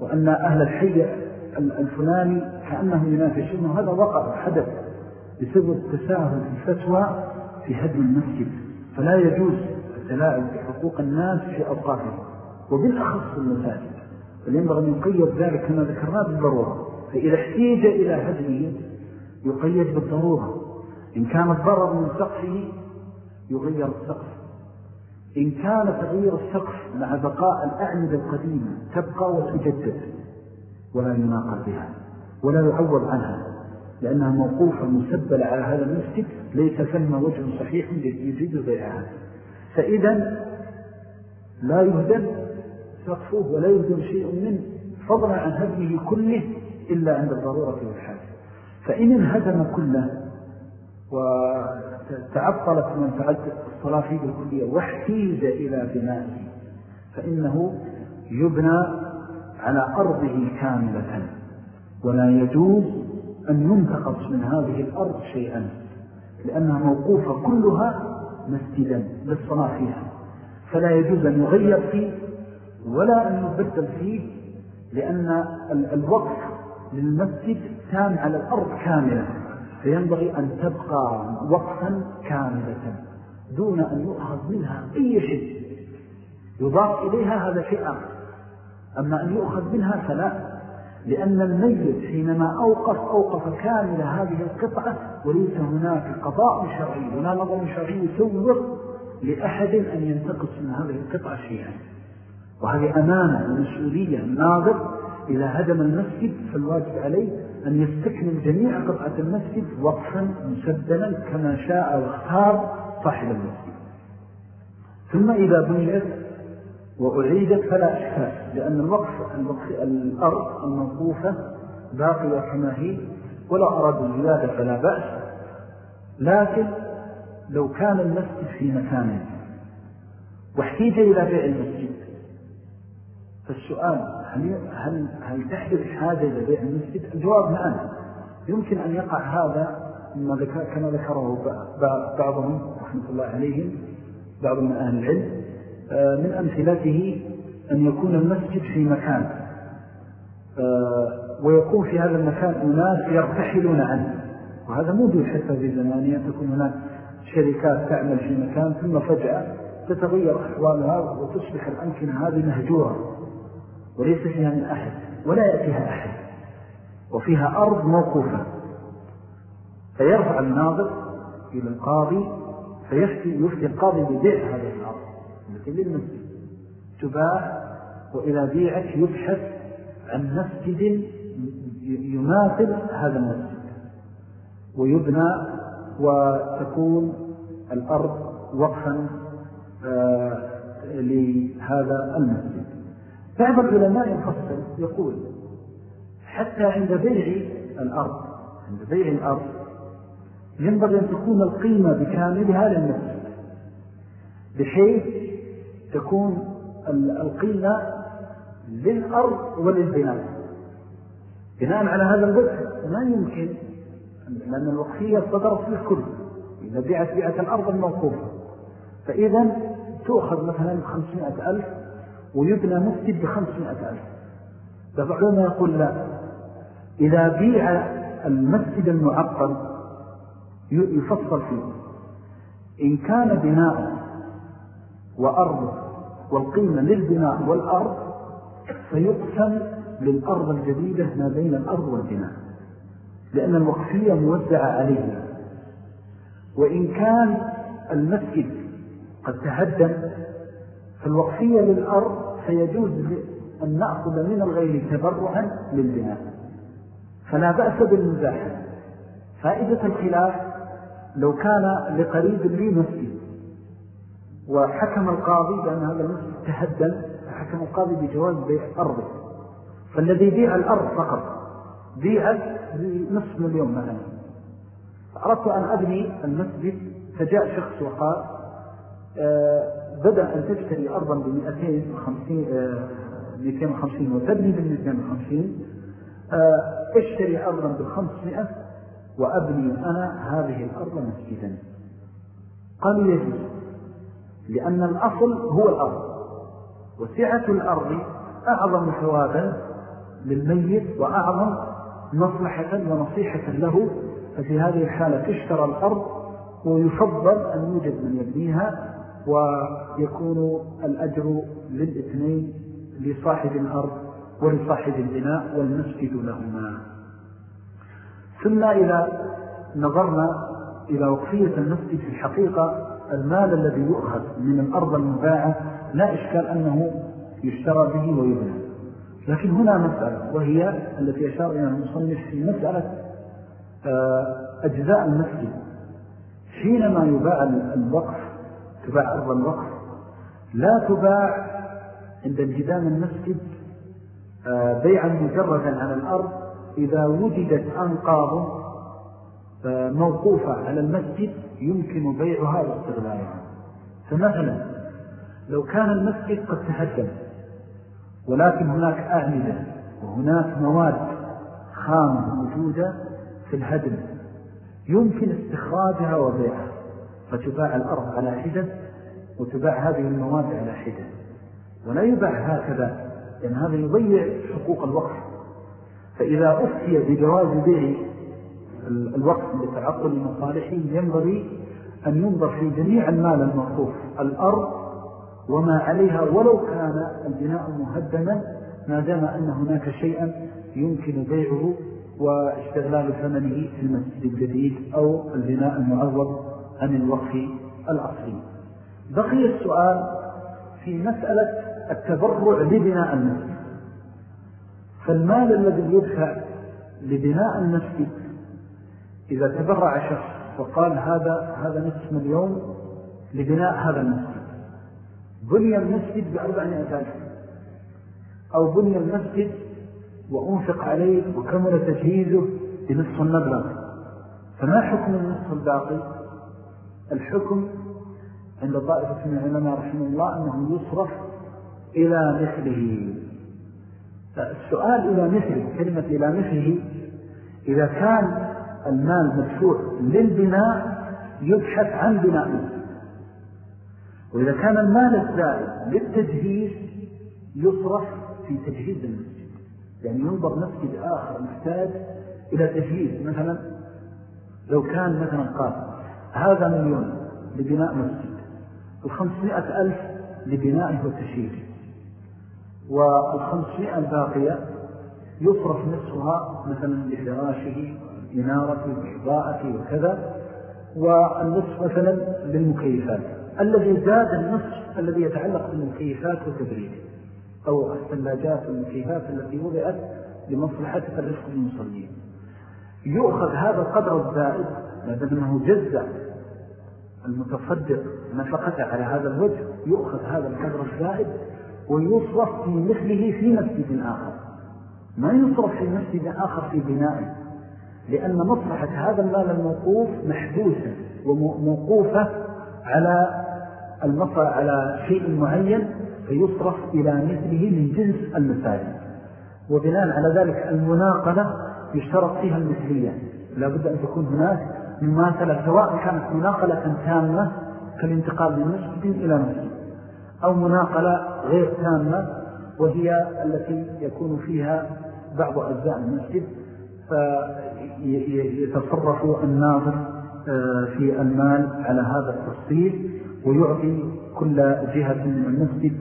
Speaker 1: وأن أهل الحي الفلاني كأنه ينافسون وهذا وقع حدث بسبب تساهل الفتوى في هدم المسجد. فلا يجوز التلاعب بحقوق الناس في أوقاتهم وبالأخص المساجد. فلينبغي أن يقيد ذلك كما ذكرنا بالضرورة. فإذا احتيج إلى هدمه يقيد بالضرورة. إن كان الضرر من سقفه يغير السقف. إن كان تغيير السقف مع بقاء الأعمدة القديمة تبقى وتجدد ولا يناقل بها ولا يعوض عنها لأنها موقوفة مسبلة على هذا المسجد ليس ثم وجه صحيح يجد بيعها فإذا لا يهدم سقفه ولا يهدم شيء منه فضلا عن هدمه كله إلا عند الضرورة والحاجة. فإن انهدم كله وتعطلت من فعلت الصلاة فيه الكلية واحتيج إلى بنائه فإنه يبنى على أرضه كاملة. ولا يجوز أن ينتقص من هذه الأرض شيئا لأنها موقوفة كلها مسجدا للصلاة فيها. فلا يجوز أن يغير فيه ولا أن يبدل فيه لأن الوقف للمسجد كان على الأرض كاملة. فينبغي أن تبقى وقفا كاملة دون أن يؤخذ منها أي شيء. يضاف إليها هذا شيء آخر. أما أن يؤخذ منها فلا لأن الميت حينما أوقف أوقف كامل هذه القطعة وليس هناك قضاء شرعي ولا نظر شرعي يسوغ لأحد أن ينتقص من هذه القطعة شيئا. وهذه أمانة ومسؤولية الناظر إذا هدم المسجد فالواجب عليه أن يستكمل جميع قطعة المسجد وقفا مسدلا كما شاء واختار صاحب المسجد. ثم إذا بنيت وأعيدت فلا أشكال لأن الوقف الأرض الموقوفة باقية كما هي ولا أراد الزيادة فلا بأس. لكن لو كان المسجد في مكانه واحتيج إلى بيع المسجد. فالسؤال هل, هل, هل تحدث حاجة إلى بيع المسجد؟ الجواب نعم. يمكن أن يقع هذا كما ذكره بعضهم رحمة الله عليهم بعض من أهل العلم آه، من أمثلته أن يكون المسجد في مكان آه، ويكون في هذا المكان أناس يرتحلون عنه. وهذا موجود حتى في زمانية تكون هناك شركات تعمل في مكان ثم فجأة تتغير أحوالها وتصبح الأمكنة هذه مهجورة. وليس فيها من أحد ولا يأتيها أحد وفيها أرض موقوفة. فيرفع الناظر إلى القاضي فيفتي يفتي القاضي ببيع هذه الأرض التي للمسجد. تباع وإذا بيعت يبحث عن مسجد يماثل هذا المسجد. ويبنى وتكون الأرض وقفا آه، لهذا المسجد. بعض العلماء يفصل يقول حتى عند بيع الأرض عند بيع الأرض ينبغي أن تكون القيمة بكاملها للمسجد بحيث تكون القيمة للأرض وللبناء. بناء على هذا الوجه ما يمكن لأن الوقفية صدرت للكل إذا بيعت بيعة الأرض الموقوفة. فإذا تؤخذ مثلا خمسمائة ألف ويبنى مسجد بخمسمائة ألف. فبعضنا يقول لا. إذا بيع المسجد المعقل يفصل فيه. إن كان بناء وأرض والقيمة للبناء والأرض فيقسم للأرض الجديدة ما بين الأرض والبناء. لأن الوقفية موزعة عليه. وإن كان المسجد قد تهدم فالوقفية للأرض فيجوز أن نأخذ من الغير تبرعا للبناء. فلا بأس بالمزاحة فائدة الخلاف لو كان لقريب لي مسجد وحكم القاضي بأن هذا المسجد تهدم فحكم القاضي بجواز بيع أرضه. فالذي بيع الأرض فقط بيع بنصف مليون مثلا. فأردت أن أبني المسجد فجاء شخص وقال آه، بدأ أن تشتري أرضا ب 250 250 وتبني بال 250 اشتري أرضا بال 500 وأبني أنا هذه الأرض مسجدا. قالوا يجوز لأن الأصل هو الأرض. وسعة الأرض أعظم ثوابا للميت وأعظم مصلحة ونصيحة له. ففي هذه الحالة تشترى الأرض ويفضل أن يوجد من يبنيها ويكون الأجر للاثنين لصاحب الأرض ولصاحب البناء والمسجد لهما. ثم إذا نظرنا إلى وقفية المسجد في الحقيقة المال الذي يؤخذ من الأرض المباعة لا إشكال أنه يشترى به ويبنى. لكن هنا مسألة وهي التي أشار إلى المصنف في مسألة آه، أجزاء المسجد. حينما يباع الوقف تباع أرض الوقف لا تباع عند انجدام المسجد آه، بيعا مجردا على الأرض إذا وجدت أنقاض آه، موقوفة على المسجد يمكن بيعها واستغلالها. فمثلا لو كان المسجد قد تهدم ولكن هناك أعمدة وهناك مواد خامة موجودة في الهدم يمكن استخراجها وبيعها. فتباع الأرض على حدة وتباع هذه المواد على حدة. ولا يباع هكذا لأن هذا يضيع حقوق الوقف فإذا أفتي بجواز بيع الوقف لتعقل مصالحه ينبغي أن ينظر في جميع المال الموقوف الأرض وما عليها ولو كان البناء مهدما ما دام أن هناك شيئا يمكن بيعه واستغلال ثمنه في المسجد الجديد أو البناء المعوض. عن الوقف الأصلي بقي السؤال في مسألة التبرع لبناء المسجد فالمال الذي يدفع لبناء المسجد إذا تبرع شخص وقال هذا هذا نصف مليون لبناء هذا المسجد بني المسجد بأربعمائة ألف. أو بني المسجد وأنفق عليه وكمل تجهيزه بنصف المبلغ. فما حكم النصف الباقي؟ الحكم عند طائفة من العلماء رحمه الله أنه يصرف إلى مثله. السؤال إلى مثله كلمة إلى مثله إذا كان المال مدفوع للبناء يبحث عن مسجد وإذا كان المال الزائد للتجهيز يصرف في تجهيز المسجد. يعني ينظر مسجد آخر محتاج إلى تجهيز. مثلا لو كان مثلا قال هذا مليون لبناء مسجد وخمسمائة ألف لبنائه وتشييده والخمسمائة الباقية يصرف نصفها مثلا لفراشه إنارته وإضاءته وكذا والنصف مثلا للمكيفات. الذي زاد النصف الذي يتعلق بالمكيفات وتبريد أو الثلاجات والمكيفات التي وضعت لمصلحة الرفق المصلين يؤخذ هذا القدر الزائد لأنه أنه جزء المتصدق نفقته على هذا الوجه يؤخذ هذا القدر الزائد ويصرف في مثله في مسجد آخر. ما يصرف في مسجد آخر في بنائه لأن مصلحة هذا المال الموقوف محدوثة وموقوفة على المصر على شيء معين فيصرف إلى مثله من جنس المساجد. وبناء على ذلك المناقلة يشترط فيها المثلية. لا بد أن تكون هناك مماثلة سواء كانت مناقلة تامة كالانتقال من مسجد إلى مسجد أو مناقلة غير تامة وهي التي يكون فيها بعض أجزاء المسجد فيتصرف الناظر آه، في المال على هذا التفصيل ويعطي كل جهة من المسجد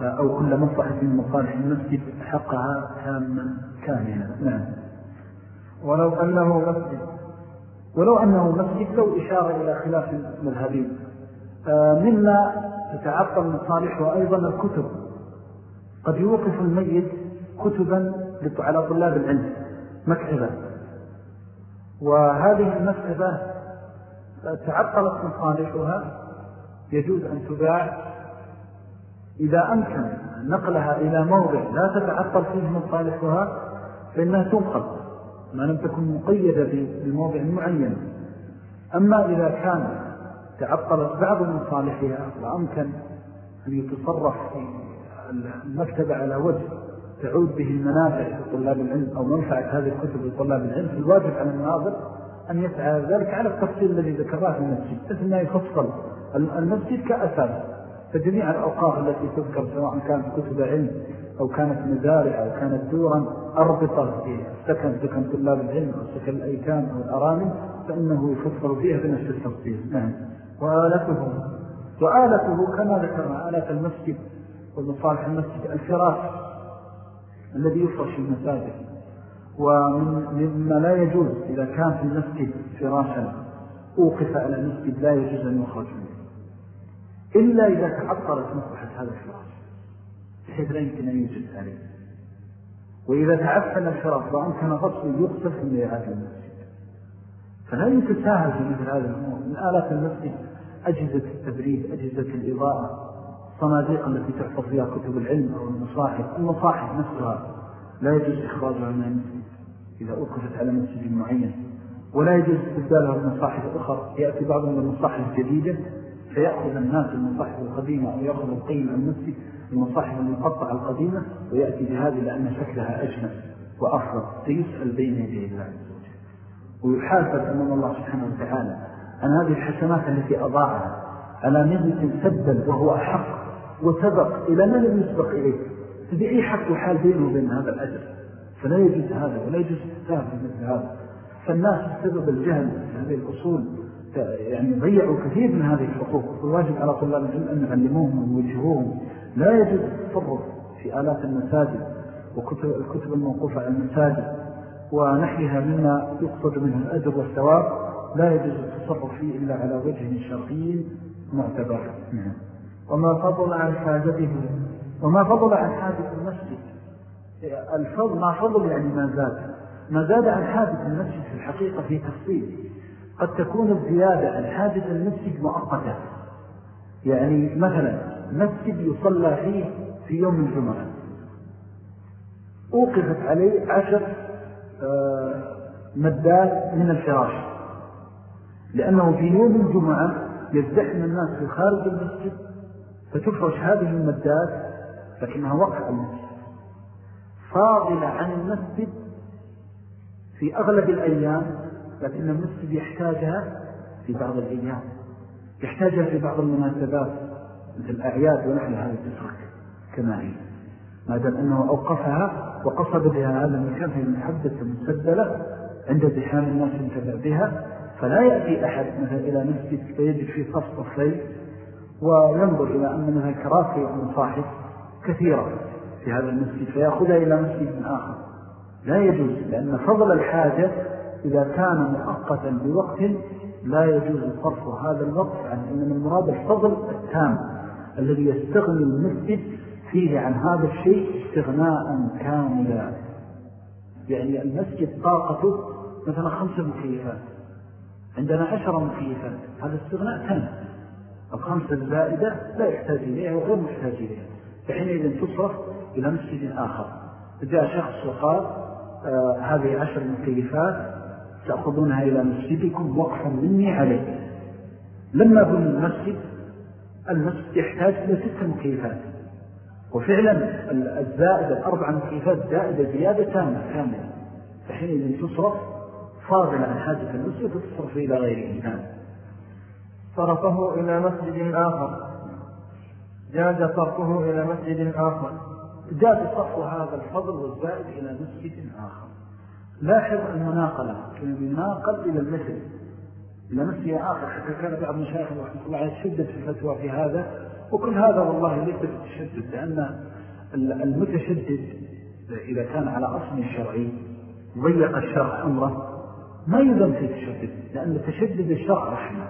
Speaker 1: آه، أو كل مصلحة من مصالح المسجد حقها تاما كاملا. نعم.
Speaker 2: ولو أنه مسجد.
Speaker 1: ولو أنه مسجد لو إشارة إلى خلاف مذهبين آه، مما تتعطل مصالحه أيضا الكتب. قد يوقف الميت كتبا على طلاب العلم مكتبة وهذه المكتبة تعطلت مصالحها يجوز أن تباع إذا أمكن نقلها إلى موضع لا تتعطل فيه مصالحها فإنها تنقل ما لم تكن مقيدة بموضع معين. أما إذا كان تعطلت بعض مصالحها وأمكن أن يتصرف في المكتبة على وجه تعود به المنافع لطلاب العلم أو منفعة هذه الكتب لطلاب العلم. فالواجب على الناظر أن يسعى ذلك على التفصيل الذي ذكراه في المسجد. مثل ما يفصل المسجد كأساس. فجميع الأوقاف التي تذكر سواء كانت كتب علم أو كانت مزارع أو كانت دورا أربطة في سكن سكن طلاب العلم أو سكن الأيتام أو الأرامل فإنه يفصل فيها بنفس التفصيل. نعم. وآلته وآلته كما ذكرنا آلات المسجد والمصالح المسجد الفراش الذي يفرش المساجد. ومما لا يجوز إذا كان في المسجد فراشا أوقف على المسجد لا يجوز أن يخرج منه. إلا إذا تعطلت مصلحة هذا الفراش. بحيث لا يمكن أن يوجد عليه وإذا تعفن الفراش وأمكن غسله يغسل ثم يعاد المسجد. فلا يتساهل في مثل هذا الأمور. من آلات المسجد أجهزة التبريد أجهزة الإضاءة الصناديق التي تحفظ فيها كتب العلم أو المصاحف. المصاحف نفسها لا يجوز إخراجها من المسجد إذا أوقفت على مسجد معين. ولا يجوز استبدالها بمصاحف أخرى. يأتي بعض من المصاحف الجديدة فيأخذ الناس المصاحف القديمة أو يأخذ القيم المسجد المصاحف المقطعة القديمة ويأتي بهذه لأن شكلها أجمل وأفضل فيسأل بين يديه الله عز وجل. أمام الله سبحانه وتعالى عن هذه الحسنات التي أضاعها على نبي سبل وهو أحق وسبق إلى من لم يسبق إليه. فبأي حق وحال بينه وبين هذا الأجر فلا يجوز هذا ولا يجوز التهم مثل هذا. فالناس بسبب الجهل في هذه الأصول يعني ضيعوا كثير من هذه الحقوق. والواجب على طلاب العلم أن نعلموهم ويوجهوهم لا يجوز التصرف في آلات المساجد وكتب الكتب الموقوفة على المساجد ونحيها مما يقصد منه الأجر والثواب لا يجوز التصرف فيه إلا على وجه شرعي معتبر.
Speaker 2: وما فضل عن حاجته
Speaker 1: وما فضل عن حاجة المسجد. الفضل ما فضل يعني ما زاد. ما زاد عن حادث المسجد في الحقيقة في تفصيل. قد تكون الزيادة عن حادث المسجد مؤقتة. يعني مثلا مسجد يصلى فيه في يوم الجمعة. أوقفت عليه عشر آه، مدات من الفراش. لأنه في يوم الجمعة يزدحم الناس في خارج المسجد فتفرش هذه المدات لكنها وقع المسجد. فاضلة عن المسجد في أغلب الأيام لكن المسجد يحتاجها في بعض الأيام. يحتاجها في بعض المناسبات. مثل الأعياد ونحن تترك كما هي. ما دام أنه أوقفها وقصد بها هذا المكان في المحدثة المسدلة عند زحام الناس ينتبع بها فلا يأتي أحد مثلا إلى مسجد فيجد فيه صف صفين وينظر إلى أن منها كراسي ومصاحف كثيرة في هذا المسجد فيأخذها إلى مسجد آخر. لا يجوز لأن فضل الحاجة إذا كان مؤقتا بوقت لا يجوز صرف هذا الوقت عن إن المراد الفضل التام. الذي يستغني المسجد فيه عن هذا الشيء استغناء كاملا. يعني المسجد طاقته مثلا خمسة مكيفات عندنا عشرة مكيفات هذا استغناء تام. الخمسة الزائدة لا يحتاج إليها وغير محتاج إليها. فحينئذ تصرف إلى مسجد آخر. جاء شخص وقال آه هذه عشر مكيفات تأخذونها إلى مسجدكم وقفا مني عليه. لما بني المسجد المسجد يحتاج إلى ست مكيفات. وفعلا الزائدة الأربع مكيفات زائدة زيادة تامة كاملة. فحينئذ تصرف فاضلة عن حاجة المسجد وتصرف إلى غيره نعم
Speaker 2: صرفه إلى مسجد آخر. جاز صرفه إلى مسجد آخر.
Speaker 1: جاز صرف هذا الفضل والزائد إلى مسجد آخر. لاحظ المناقلة. يناقل إلى المثل. إلى مسجد آخر حتى كان بعض مشايخ رحمة الله يتشدد في الفتوى في هذا وكل هذا والله ليس بالتشدد لأن المتشدد إذا كان على أصل شرعي ضيق الشرع أمره ما يذن في التشدد لأن تشدد الشرع رحمة.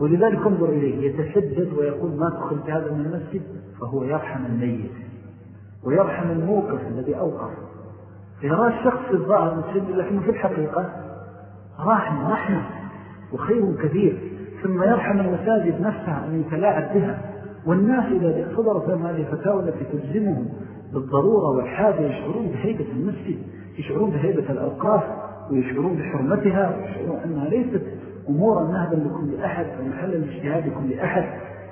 Speaker 1: ولذلك انظر إليه يتشدد ويقول ما تخرج هذا من المسجد فهو يرحم الميت ويرحم الموقف الذي أوقف. يرى الشخص الظاهر متشدد لكنه في الحقيقة رحمة. وخير كثير ثم يرحم المساجد نفسها أن يتلاعب بها. والناس إذا صدرت لهم هذه الفتاوى التي تلزمهم بالضرورة والحاجة يشعرون بهيبة المسجد يشعرون بهيبة الأوقاف ويشعرون بحرمتها ويشعرون أنها ليست أمورا نهبا لكل أحد ومحل الاجتهاد لكل أحد.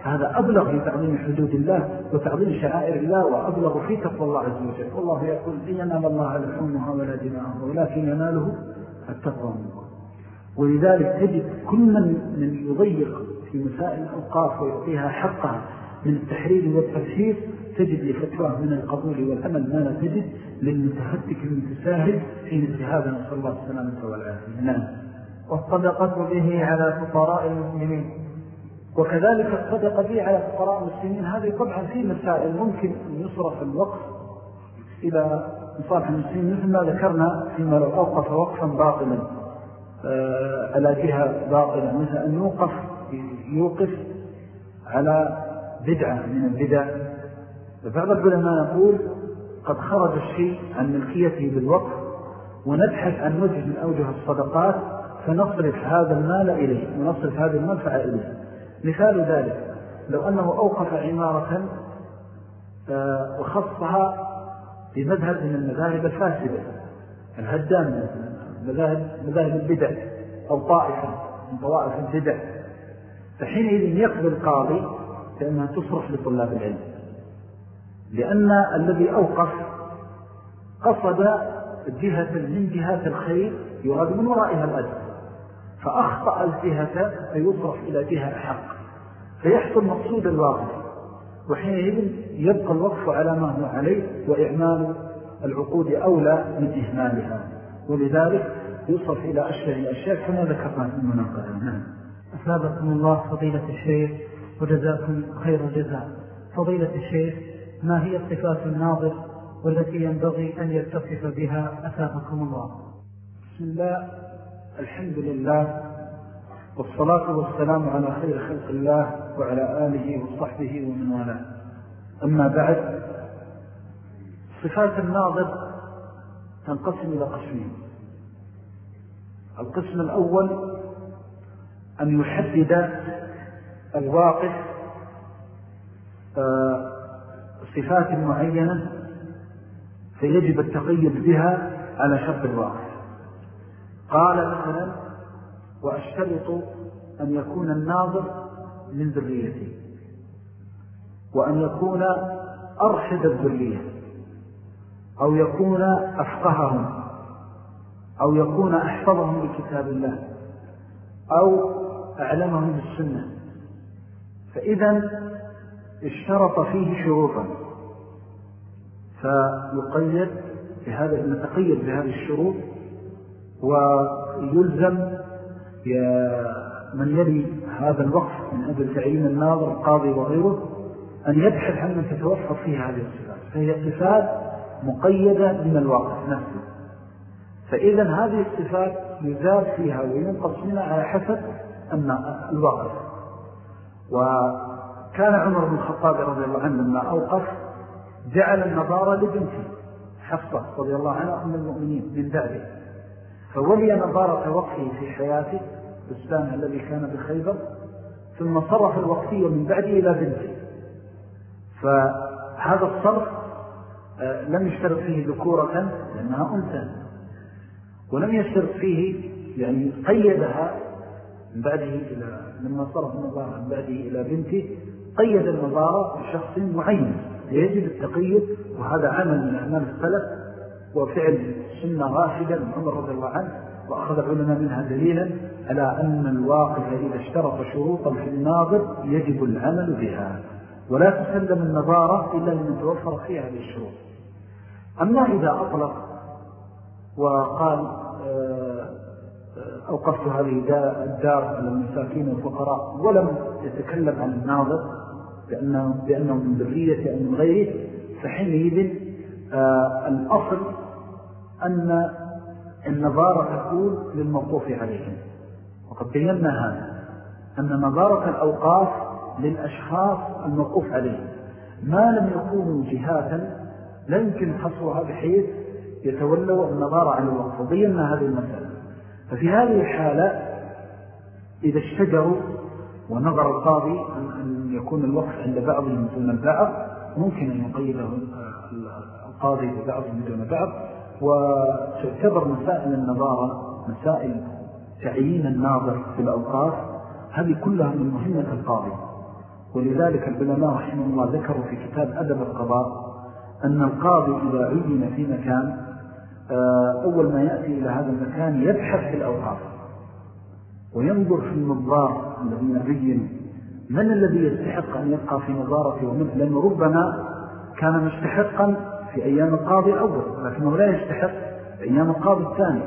Speaker 1: هذا أبلغ في تعظيم حدود الله وتعظيم شعائر الله وأبلغ في تقوى الله عز وجل. والله يقول إن ينال الله لحومها ولا دماءها ولكن يناله التقوى منكم ولذلك تجد كل من, من يضيق في مسائل الأوقاف ويعطيها حقها من التحرير والتفسير تجد لفتواه من القبول والأمل ما لا تجد للمتفتك المتساهل في مثل هذا. نسأل الله السلامة والعافية. نعم.
Speaker 2: والصدقة به على فقراء المسلمين.
Speaker 1: وكذلك الصدقة به على فقراء المسلمين هذه طبعا في مسائل ممكن أن يصرف الوقف إلى مصالح المسلمين مثل ما ذكرنا فيما لو أوقف وقفا باطلا. على جهة باطلة مثل أن يوقف يوقف على بدعة من البدع. فبعض العلماء يقول قد خرج الشيء عن ملكيته بالوقف ونبحث عن وجه من أوجه الصدقات فنصرف هذا المال إليه ونصرف هذه المنفعة إليه. مثال ذلك لو أنه أوقف عمارة آه، وخصها بمذهب من المذاهب الفاسدة الهدام مذاهب, مذاهب البدع أو طائفة من طوائف البدع. فحينئذ يقضي القاضي لأنها تصرف لطلاب العلم. لأن الذي أوقف قصد جهة من جهات الخير يراد من ورائها الأجر. فأخطأ الجهة فيصرف إلى جهة أحق فيحصل مقصود الواقف وحينئذ يبقى الوقف على ما هو عليه وإعمال العقود أولى من إهمالها. ولذلك يصرف إلى أشياء الأشياء كما ذكرنا في المناقضة
Speaker 3: نعم. أثابكم الله فضيلة الشيخ وجزاكم خير الجزاء. فضيلة الشيخ ما هي صفات الناظر والتي ينبغي أن يتصف بها أثابكم الله؟
Speaker 1: بسم الله الحمد لله والصلاة والسلام على خير خلق الله وعلى آله وصحبه ومن والاه. أما بعد صفات الناظر تنقسم إلى قسمين. القسم الأول أن يحدد الواقف آه، صفات معينة فيجب التقيد بها على شرط الواقف قال مثلا وأشترط أن يكون الناظر من ذريتي وأن يكون أرشد الذرية. أو يكون أفقههم أو يكون أحفظهم بكتاب الله أو أعلمهم بالسنة. فإذا اشترط فيه شروطا. فيقيد بهذا المتقيد بهذه الشروط ويلزم من يلي هذا الوقف من أجل تعيين الناظر القاضي وغيره أن يبحث عن من تتوفر فيه هذه الصفات. فهي صفات مقيدة من الواقف نفسه فإذا هذه الصفات يزاد فيها وينقص منها؟ على حسب أن الواقف وكان عمر بن الخطاب رضي الله عنه لما أوقف جعل النظارة لبنته حفصة رضي الله عنها أم المؤمنين من بعده. فولي نظارة وقفه في حياته بستانه الذي كان بخيبر ثم صرف الوقتية من بعده إلى بنته. فهذا الصرف لم يشترط فيه ذكورة لأنها أنثى. ولم يشترط فيه يعني قيدها من بعده إلى لما صرف النظارة من بعده إلى بنته قيد النظارة بشخص معين. يجب التقيد وهذا عمل من أعمال السلف وفعل سنة راشدة من عمر رضي الله عنه وأخذ العلماء منها دليلا على أن الواقف إذا اشترط شروطا في الناظر يجب العمل بها. ولا تسلم النظارة إلا لمن توفر فيها هذه الشروط. أما إذا أطلق وقال آه، آه، أوقفت هذه الدار على المساكين والفقراء ولم يتكلم عن الناظر بأنه, بأنه من ذرية أو من غيره فحينئذ آه، الأصل أن النظارة تكون للموقوف عليهم. وقد بينا هذا أن نظارة الأوقاف للأشخاص الموقوف عليهم. ما لم يكونوا جهاتا لا يمكن حصرها بحيث يتولوا النظارة على الوقف وبينا هذه المسألة. ففي هذه الحالة إذا اشتجروا ونظر القاضي أن يكون الوقف عند بعضهم دون البعض ممكن أن يقيده القاضي ببعضهم دون بعض وتعتبر مسائل النظارة مسائل تعيين الناظر في الأوقاف هذه كلها من مهمة القاضي. ولذلك العلماء رحمه الله ذكروا في كتاب أدب القضاء أن القاضي إذا عين في مكان آه، أول ما يأتي إلى هذا المكان يبحث في الأوقاف وينظر في النظار الذين بين من الذي يستحق أن يبقى في نظارته ومن لأنه ربما كان مستحقا في أيام القاضي الأول لكنه لا يستحق في أيام القاضي الثاني.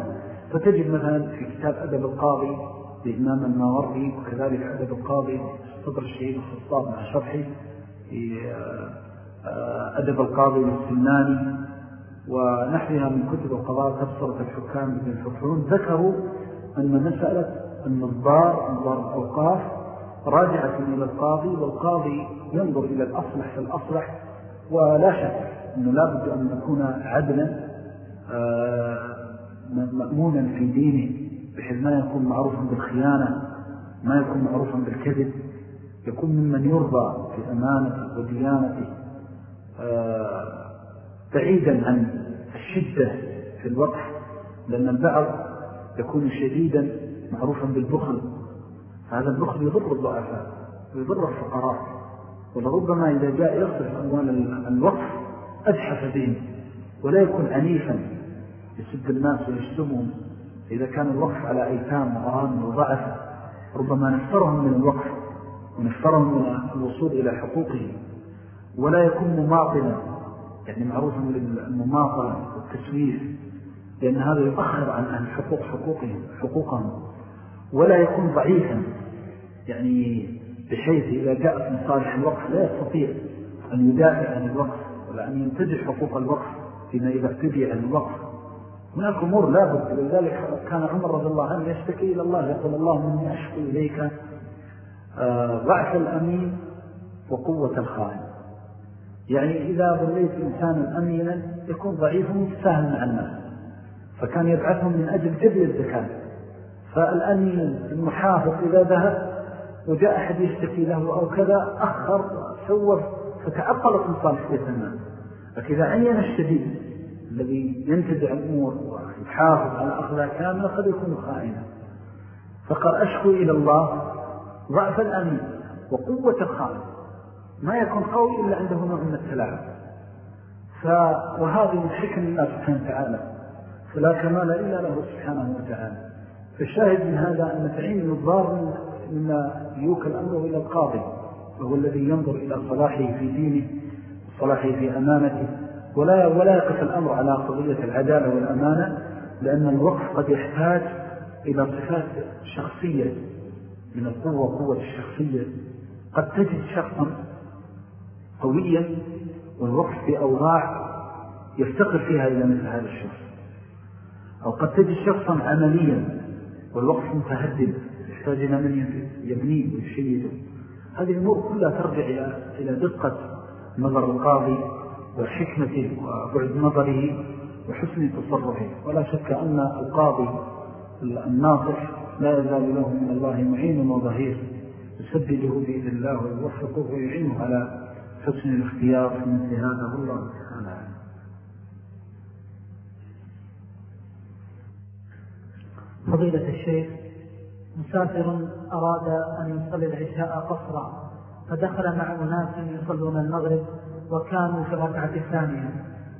Speaker 1: فتجد مثلا في كتاب أدب القاضي لإمام الناوري وكذلك أدب القاضي صدر الشهيد الخطاب مع شرحي في آه، أدب القاضي للسناني ونحوها من كتب القضاء تبصرة الحكام بن الفتحون ذكروا أن مسألة النظار نظار الأوقاف راجعة إلى القاضي والقاضي ينظر إلى الأصلح فالأصلح ولا شك أنه لا بد أن نكون عدلا آه، مأمونا في دينه بحيث ما يكون معروفا بالخيانة ما يكون معروفا بالكذب. يكون ممن يرضى في أمانته وديانته آه، بعيدا عن الشدة في الوقف لأن البعض يكون شديدا معروفا بالبخل. هذا البخل يضر الضعفاء ويضر الفقراء ولربما إذا جاء يصرف أموال الوقف أجحف بهم ولا يكون عنيفا يسب الناس ويشتمهم. إذا كان الوقف على أيتام وأرام وضعف ربما نفرهم من الوقف ونفرهم من الوصول إلى حقوقهم. ولا يكون مماطلا. يعني معروفا بالمماطلة والتسويف لأن هذا يؤخر عن أهل حقوق حقوقهم حقوقهم. ولا يكون ضعيفا. يعني بحيث إذا جاءت من صالح الوقف لا يستطيع أن يدافع عن الوقف ولا أن ينتجح حقوق الوقف فيما إذا ابتدي عن الوقف. هناك أمور لا بد. ولذلك كان عمر رضي الله عنه يشتكي إلى الله يقول الله مني أشكو إليك آه، ضعف الأمين وقوة الخائن. يعني إذا ظليت إنسانا أمينا يكون ضعيف متساهل مع الناس فكان يبعثهم من أجل جبل الزكاة فالأمين المحافظ إذا ذهب وجاء أحد يشتكي له أو كذا أخر سوف فتعطلت مصالحية الناس فكذا عين الشديد الذي ينتزع الأمور ويحافظ على أخذها كاملة قد يكون خائنا. فقال أشكو إلى الله ضعف الأمين وقوة الخالق ما يكون قوي إلا عنده نوع من التلاعب. وهذه من حكم الله سبحانه وتعالى. فلا كمال إلا له سبحانه وتعالى. فالشاهد من هذا أن تعين الضار مما يوكل أمره إلى القاضي. وهو الذي ينظر إلى صلاحه في دينه وصلاحه في أمانته. ولا, ولا يقف الأمر على قضية العدالة والأمانة لأن الوقف قد يحتاج إلى صفات شخصية. من القوة قوة الشخصية. قد تجد شخصا قويا والوقف في أوضاع يفتقر فيها إلى مثل هذا الشخص. أو قد تجد شخصا عمليا والوقف متهدد يحتاج إلى من يبنيه ويشيده. هذه الأمور كلها ترجع إلى دقة نظر القاضي وحكمته وبعد نظره وحسن تصرفه. ولا شك أن القاضي الناصح لا يزال له من الله معين وظهير يسدده بإذن الله ويوفقه ويعينه على حسن الاختيار في مثل هذا والله تعالى
Speaker 3: فضيلة الشيخ مسافر أراد أن يصلي العشاء قصرا فدخل مع أناس يصلون المغرب وكانوا في الركعة الثانية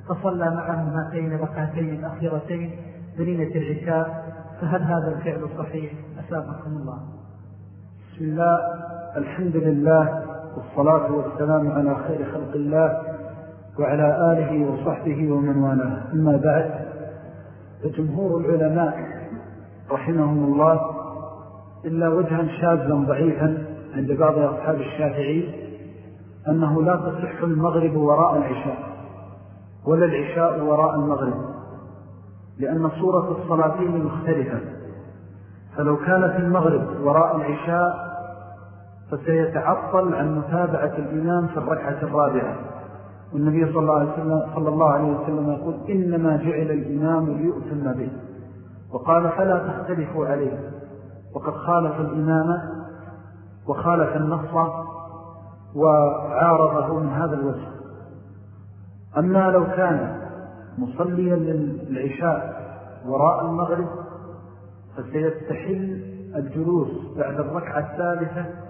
Speaker 3: فصلى معهم هاتين الركعتين الأخيرتين بنية العشاء فهل هذا الفعل صحيح؟ أسابقكم الله.
Speaker 1: بسم الله الحمد لله والصلاة والسلام على خير خلق الله وعلى آله وصحبه ومن والاه. أما بعد فجمهور العلماء رحمهم الله إلا وجها شاذا ضعيفا عند بعض أصحاب الشافعي أنه لا تصح المغرب وراء العشاء ولا العشاء وراء المغرب لأن صورة الصلاتين مختلفة. فلو كانت المغرب وراء العشاء فسيتعطل عن متابعة الإمام في الركعة الرابعة. والنبي صلى الله عليه وسلم, صلى الله عليه وسلم يقول إنما جعل الإمام ليؤتم به. وقال فلا تختلفوا عليه. وقد خالف الإمام وخالف النص وعارضه من هذا الوجه. أما لو كان مصليا للعشاء وراء المغرب فسيستحل الجلوس بعد الركعة الثالثة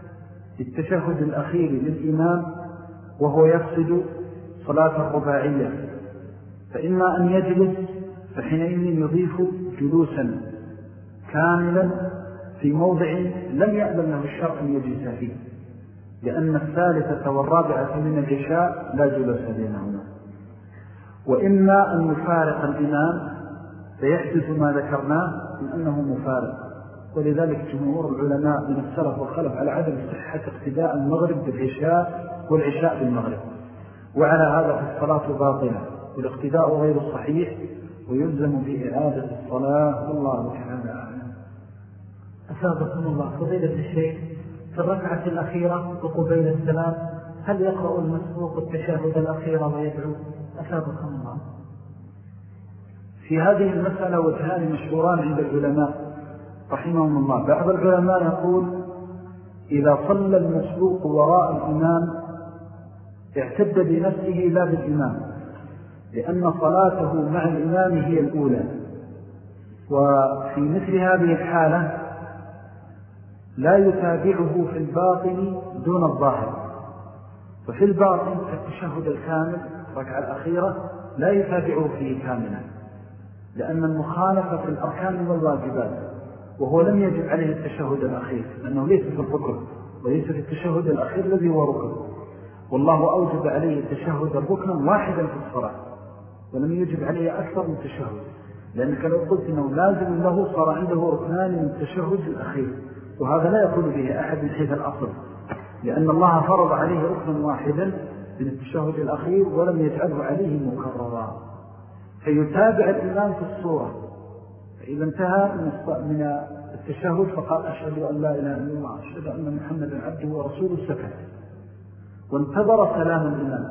Speaker 1: التشهد الأخير للإمام وهو يفسد صلاة الرباعية. فإما أن يجلس فحينئذ يضيف جلوسا كاملا في موضع لم يأذن له الشرع أن يجلس فيه لأن الثالثة والرابعة من العشاء لا جلوس بينهما. وإما أن يفارق الإمام فيحدث ما ذكرناه من أنه مفارق. ولذلك جمهور العلماء من السلف والخلف على عدم صحة اقتداء المغرب بالعشاء والعشاء بالمغرب. وعلى هذا فالصلاة باطلة والاقتداء غير صحيح ويلزم بإعادة الصلاة. والله تعالى أعلم.
Speaker 3: أسابقكم الله. فضيلة الشيخ في الركعة الأخيرة وقبيل السلام هل يقرأ المسبوق التشاهد الأخير ويدعو؟ أسابقكم الله.
Speaker 1: في هذه المسألة وجهان مشهوران عند العلماء. رحمهم الله. بعض العلماء يقول إذا صلى المسلوق وراء الإمام اعتد بنفسه لا بالإمام لأن صلاته مع الإمام هي الأولى. وفي مثل هذه الحالة لا يتابعه في الباطن دون الظاهر. وفي الباطن كالتشهد الكامل ركعة الأخيرة لا يتابعه فيه كاملا لأن المخالفة في الأركان والواجبات. وهو لم يجب عليه التشهد الأخير لأنه ليس في الركن وليس في التشهد الأخير الذي هو ركن. والله أوجب عليه التشهد الركن واحدا في الصلاة ولم يجب عليه أكثر من التشهد لأنك لو قلت أنه لازم له صار عنده ركنان من التشهد الأخير وهذا لا يقول به أحد من حيث الأصل لأن الله فرض عليه ركنا واحدا من التشهد الأخير ولم يجعله عليه مكررا فيتابع الإمام في الصورة فإذا انتهى من التشهد فقال أشهد أن لا إله إلا الله أشهد أن محمدا عبده ورسوله سكت. وانتظر سلام الإمام.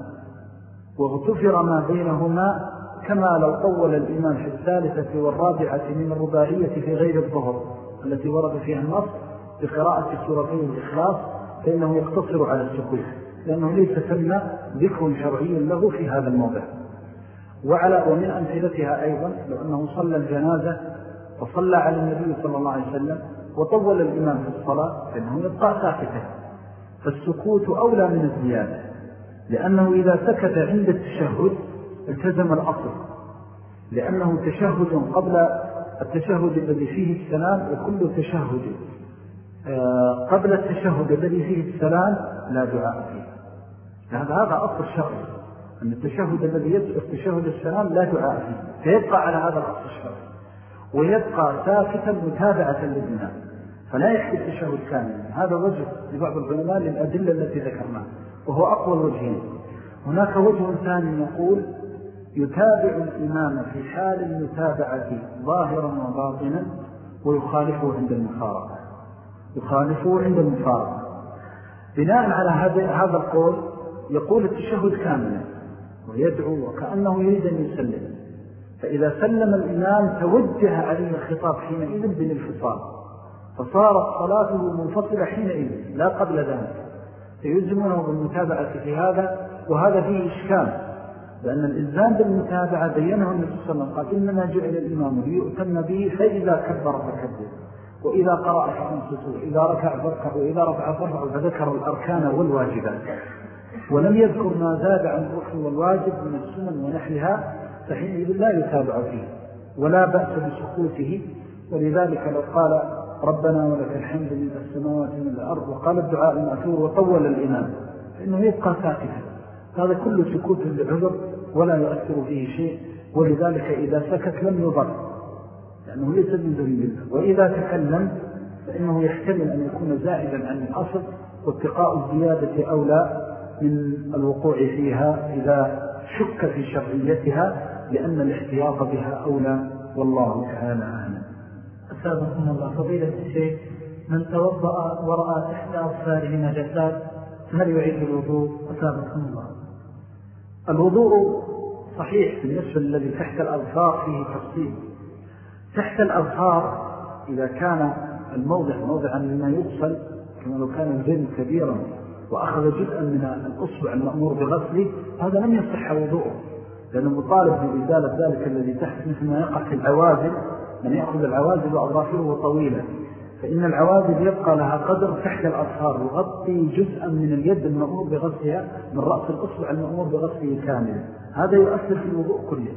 Speaker 1: واغتفر ما بينهما كما لو طول الإمام في الثالثة والرابعة من الرباعية في غير الظهر التي ورد فيها النص بقراءة سورتين الإخلاص فإنه يقتصر على السكوت لأنه ليس ثم ذكر شرعي له في هذا الموضع. وعلى ومن أمثلتها أيضا لو أنه صلى الجنازة وصلى على النبي صلى الله عليه وسلم وطول الإمام في الصلاة فإنه يبقى ساكتا. فالسكوت أولى من الزيادة لأنه إذا سكت عند التشهد التزم الأصل. لأنه تشهد قبل التشهد الذي فيه السلام وكل تشهد آه، قبل التشهد الذي فيه السلام لا دعاء فيه. هذا هذا أصل الشرعي أن التشهد الذي يدعو التشهد السلام لا دعاء فيه فيبقى على هذا الأصل الشرعي. ويبقى ساكتا متابعة للإمام فلا يحكي التشهد كاملا هذا وجه لبعض العلماء للأدلة التي ذكرناها وهو أقوى الوجهين هناك وجه ثاني يقول يتابع الإمام في حال المتابعة ظاهرا وباطنا ويخالفه عند المفارقة. يخالفه عند المفارقة. بناء على هذا القول يقول التشهد كاملا ويدعو وكأنه يريد أن يسلم. فإذا سلم الإمام توجه عليه الخطاب حينئذ بالانفصال فصارت صلاته منفصلة حينئذ لا قبل ذلك. فيلزمونه بالمتابعة في هذا وهذا فيه إشكال لأن الإلزام بالمتابعة بينه النبي صلى الله عليه وسلم قال إنما جعل الإمام ليؤتم به فإذا كبر فكبر وإذا قرأ فأنصته وإذا ركع فركع وإذا رفع فرفع فذكر الأركان والواجبات. ولم يذكر ما زاد عن الركن والواجب من السنن ونحلها فحينئذ لا يتابع فيه ولا بأس بسكوته. ولذلك لو قال ربنا ولك الحمد من السماوات من الأرض وقال الدعاء المأثور وطول الإمام فإنه يبقى ساكتا. هذا كله سكوت لعذر ولا يؤثر فيه شيء. ولذلك إذا سكت لم يضر لأنه ليس من ذنب الله. وإذا تكلم فإنه يحتمل أن يكون زائدا عن الأصل واتقاء الزيادة أولى من الوقوع فيها إذا شك في شرعيتها. لأن الاحتياط بها أولى والله تعالى أعلم.
Speaker 3: أسابقكم الله. فضيلة الشيخ من توضأ ورأى تحت أظفاره نجسات هل يعيد الوضوء؟ أسابقكم الله.
Speaker 1: الوضوء صحيح بالنسبة للذي تحت الأظفار فيه تفصيل. تحت الأظفار إذا كان الموضع موضعا مما يغسل كما لو كان الجن كبيرا وأخذ جزءا من الأصبع المأمور بغسله هذا لم يصح وضوءه. لأنه مطالب بإزالة ذلك الذي تحت مثل ما يقع في العوازل من يأخذ العوازل وأظافره طويلة فإن العوازل يبقى لها قدر تحت الأطفار يغطي جزءا من اليد المأمور بغسلها من رأس الأصبع المأمور بغسله كاملا. هذا يؤثر في الوضوء كله.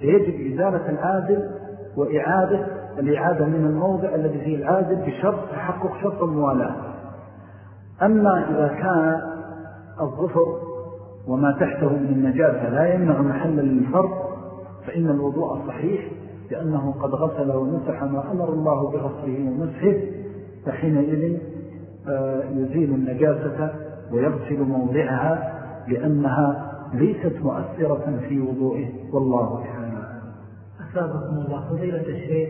Speaker 1: فيجب إزالة العازل وإعادة الإعادة من الموضع الذي فيه العازل بشرط تحقق شرط الموالاة. أما إذا كان الظفر وما تحته من النجاسة لا يمنع محل للفرد فإن الوضوء صحيح لأنه قد غسل ومسح ما أمر الله بغسله ومسحه فحينئذ آه، يزيل النجاسة ويغسل موضعها لأنها ليست مؤثرة في وضوئه. والله تعالى
Speaker 3: أسابقكم الله. فضيلة الشيخ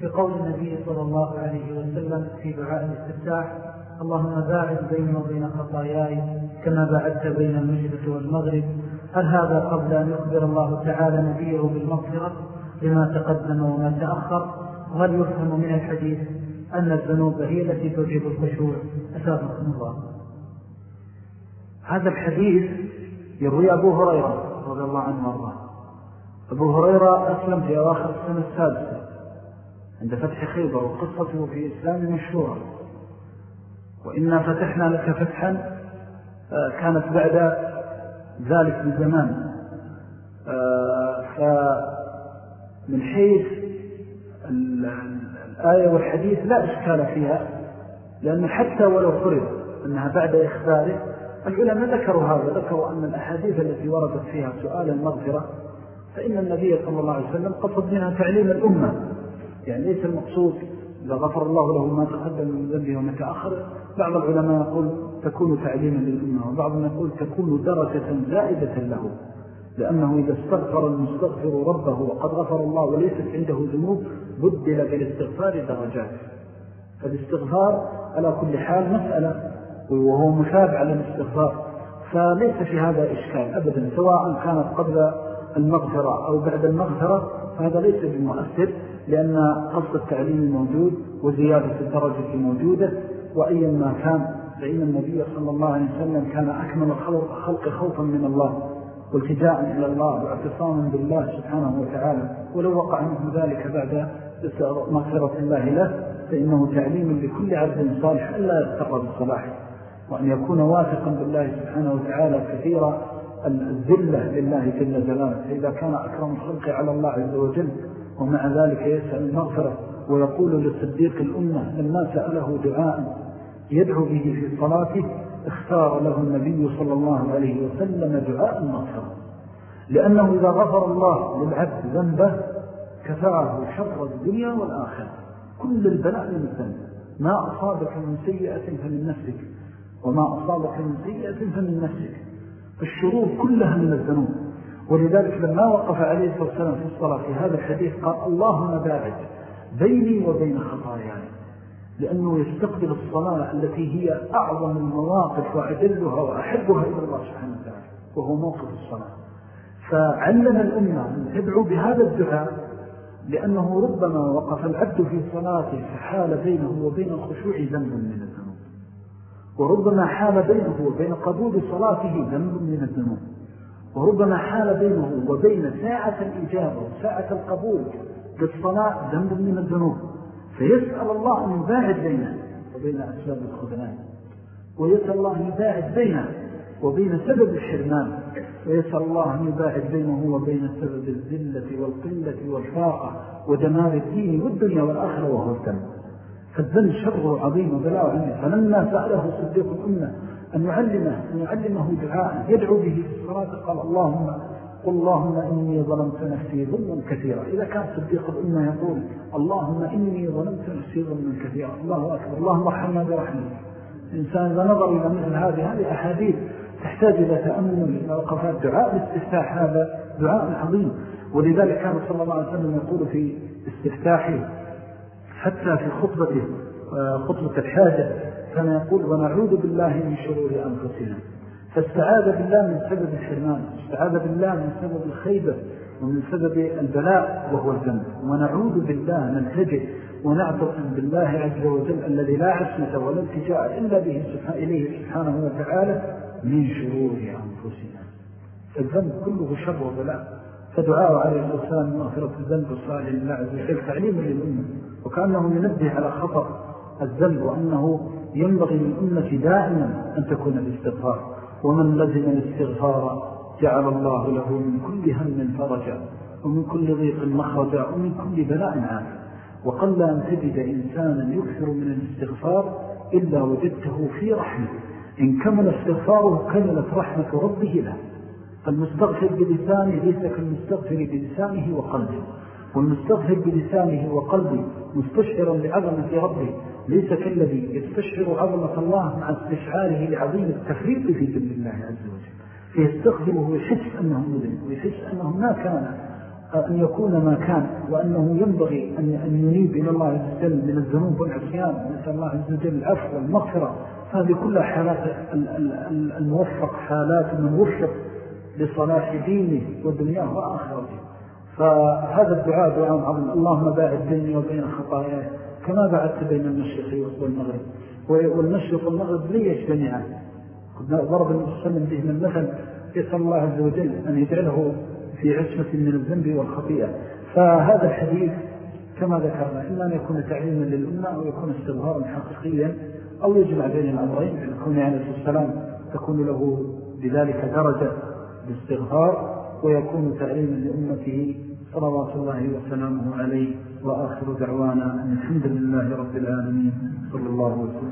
Speaker 3: في قول النبي صلى الله عليه وسلم في دعاء الاستفتاح اللهم باعد بيني وبين خطاياي كما بعدت بين المشرق والمغرب. هل هذا قبل أن يخبر الله تعالى نبيه بالمغفرة لما تقدم وما تأخر؟ وهل يفهم من الحديث أن الذنوب هي التي توجب الخشوع؟ أسابقكم الله.
Speaker 1: هذا الحديث يروي أبو هريرة رضي الله عنه وأرضاه. أبو هريرة أسلم في أواخر السنة السادسة عند فتح خيبر وقصته في إسلام مشهورة. وإنا فتحنا لك فتحا آه، كانت بعد ذلك بزمان آه، فمن حيث الآية والحديث لا إشكال فيها لأن حتى ولو فرض أنها بعد إخباره العلماء ذكروا هذا ذكروا أن الأحاديث التي وردت فيها سؤال المغفرة فإن النبي صلى الله عليه وسلم قصد منها تعليم الأمة. يعني ليس المقصود إذا غفر الله له ما تقدم من ذنبه وما تأخر بعض العلماء يقول تكون تعليما للأمة وبعضهم يقول تكون درجة زائدة له لأنه إذا استغفر المستغفر ربه وقد غفر الله وليست عنده ذنوب بدل بالاستغفار درجات. فالاستغفار على كل حال مسألة وهو مثاب على الاستغفار فليس في هذا إشكال أبدا سواء كانت قبل المغفرة أو بعد المغفرة فهذا ليس بمؤثر. لأن قصد التعليم موجود وزيادة الدرجة موجودة وأيا ما كان فإن النبي صلى الله عليه وسلم كان أكمل خلق خوفا من الله والتجاء إلى الله واعتصاما بالله سبحانه وتعالى ولو وقع منه ذلك بعد مغفرة الله له فإنه تعليم لكل عبد صالح ألا يستقر بالصلاح وأن يكون واثقا بالله سبحانه وتعالى كثير الذلة لله جل جلاله فإذا كان أكرم الخلق على الله عز وجل ومع ذلك يسأل المغفرة ويقول للصديق الأمة لما سأله دعاء يدعو به في صلاته اختار له النبي صلى الله عليه وسلم دعاء المغفرة. لأنه إذا غفر الله للعبد ذنبه كفاه شر الدنيا والآخرة. كل البلاء من الذنب ما أصابك من سيئة فمن نفسك وما أصابك من سيئة فمن نفسك. الشرور كلها من الذنوب. ولذلك لما وقف عليه الصلاة والسلام في الصلاة في هذا الحديث قال اللهم باعد بيني وبين خطاياي لأنه يستقبل الصلاة التي هي أعظم المواقف وأجلها وأحبها إلى الله سبحانه وتعالى وهو موقف الصلاة. فعلم الأمة أن تدعو بهذا الدعاء لأنه ربما وقف العبد في صلاته فحال بينه وبين الخشوع ذنب من الذنوب وربما حال بينه وبين قبول صلاته ذنب من الذنوب. وربما حال بينه وبين ساعة الإجابة وساعة القبول للصلاة ذنب من الذنوب. فيسأل الله أن يباعد بينه وبين أسباب الخذلان. ويسأل الله أن يباعد بينه وبين سبب الحرمان. ويسأل الله أن يباعد بينه وبين سبب الذلة والقلة والفاقة ودمار الدين والدنيا والآخرة وهو الذنب فالذنب شره عظيم وبلاء عنه فلما سأله صديق الأمة أن يعلمه, أن يعلمه دعاء يدعو به في الصلاة قال اللهم قل اللهم إني ظلمت نفسي ظلما كثيرا. إذا كان صديق الأمة يقول اللهم إني ظلمت نفسي ظلما كثيرا. الله أكبر. اللهم ارحمنا برحمتك. الإنسان إذا نظر إلى مثل هذه هذه أحاديث تحتاج إلى تأمل إلى وقفات. دعاء الاستفتاح هذا دعاء عظيم. ولذلك كان صلى الله عليه وسلم يقول في استفتاحه حتى في خطبته آه، خطبة الحاجة كان يقول ونعوذ بالله من شرور أنفسنا. فاستعاذ بالله من سبب الحرمان استعاذ بالله من سبب الخيبة ومن سبب البلاء وهو الذنب. ونعوذ بالله نلتجئ ونعتقم بالله عز وجل الذي لا عسمة ولا التجاء إلا به سبحانه إليه سبحانه وتعالى من شرور أنفسنا. فالذنب كله شر وبلاء. فدعاء الصلاة والسلام مغفرة الذنب الصالح لله عز وجل. تعليم للأمة وكأنه ينبه على خطر الذنب وأنه ينبغي للأمة دائما أن تكون الاستغفار. ومن لزم الاستغفار جعل الله له من كل هم فرجا ومن كل ضيق مخرجا ومن كل بلاء عافى وقل أن تجد إنسانا يكثر من الاستغفار إلا وجدته في رحمة إن كمل استغفاره كملت رحمة ربه له. فالمستغفر بلسانه ليس كالمستغفر بلسانه وقلبه. والمستغفر بلسانه وقلبه مستشعرا لعظمة ربه ليس كالذي يستشعر عظمة الله مع استشعاره لعظيم التفريق في جل الله عز وجل. فيستغفره ويحس أنه مذنب ويحس أنه ما كان أن يكون ما كان وأنه ينبغي أن ينيب إلى الله عز وجل من الذنوب والعصيان. ونسأل الله عز وجل العفو والمغفرة. هذه كلها حالات الموفق حالات من وفق لصلاح دينه ودنياه وآخرته. فهذا الدعاء دعاء عظيم. اللهم باعد بيني وبين خطاياي كما بعدت بين المشرق والمغرب. والمشرق والمغرب لي يجتمعان ضرب المسلم به من مثل يسأل الله عز وجل أن يجعله في عصمة من الذنب والخطيئة. فهذا الحديث كما ذكرنا إما أن يكون تعليما للأمة أو يكون استظهارا حقيقيا أو يجمع بين الأمرين يكون عليه السلام تكون له بذلك درجة. باستغفار ويكون تعليما لأمته صلوات الله وسلامه عليه وآخر دعوانا الحمد لله رب العالمين صلى الله وسلم.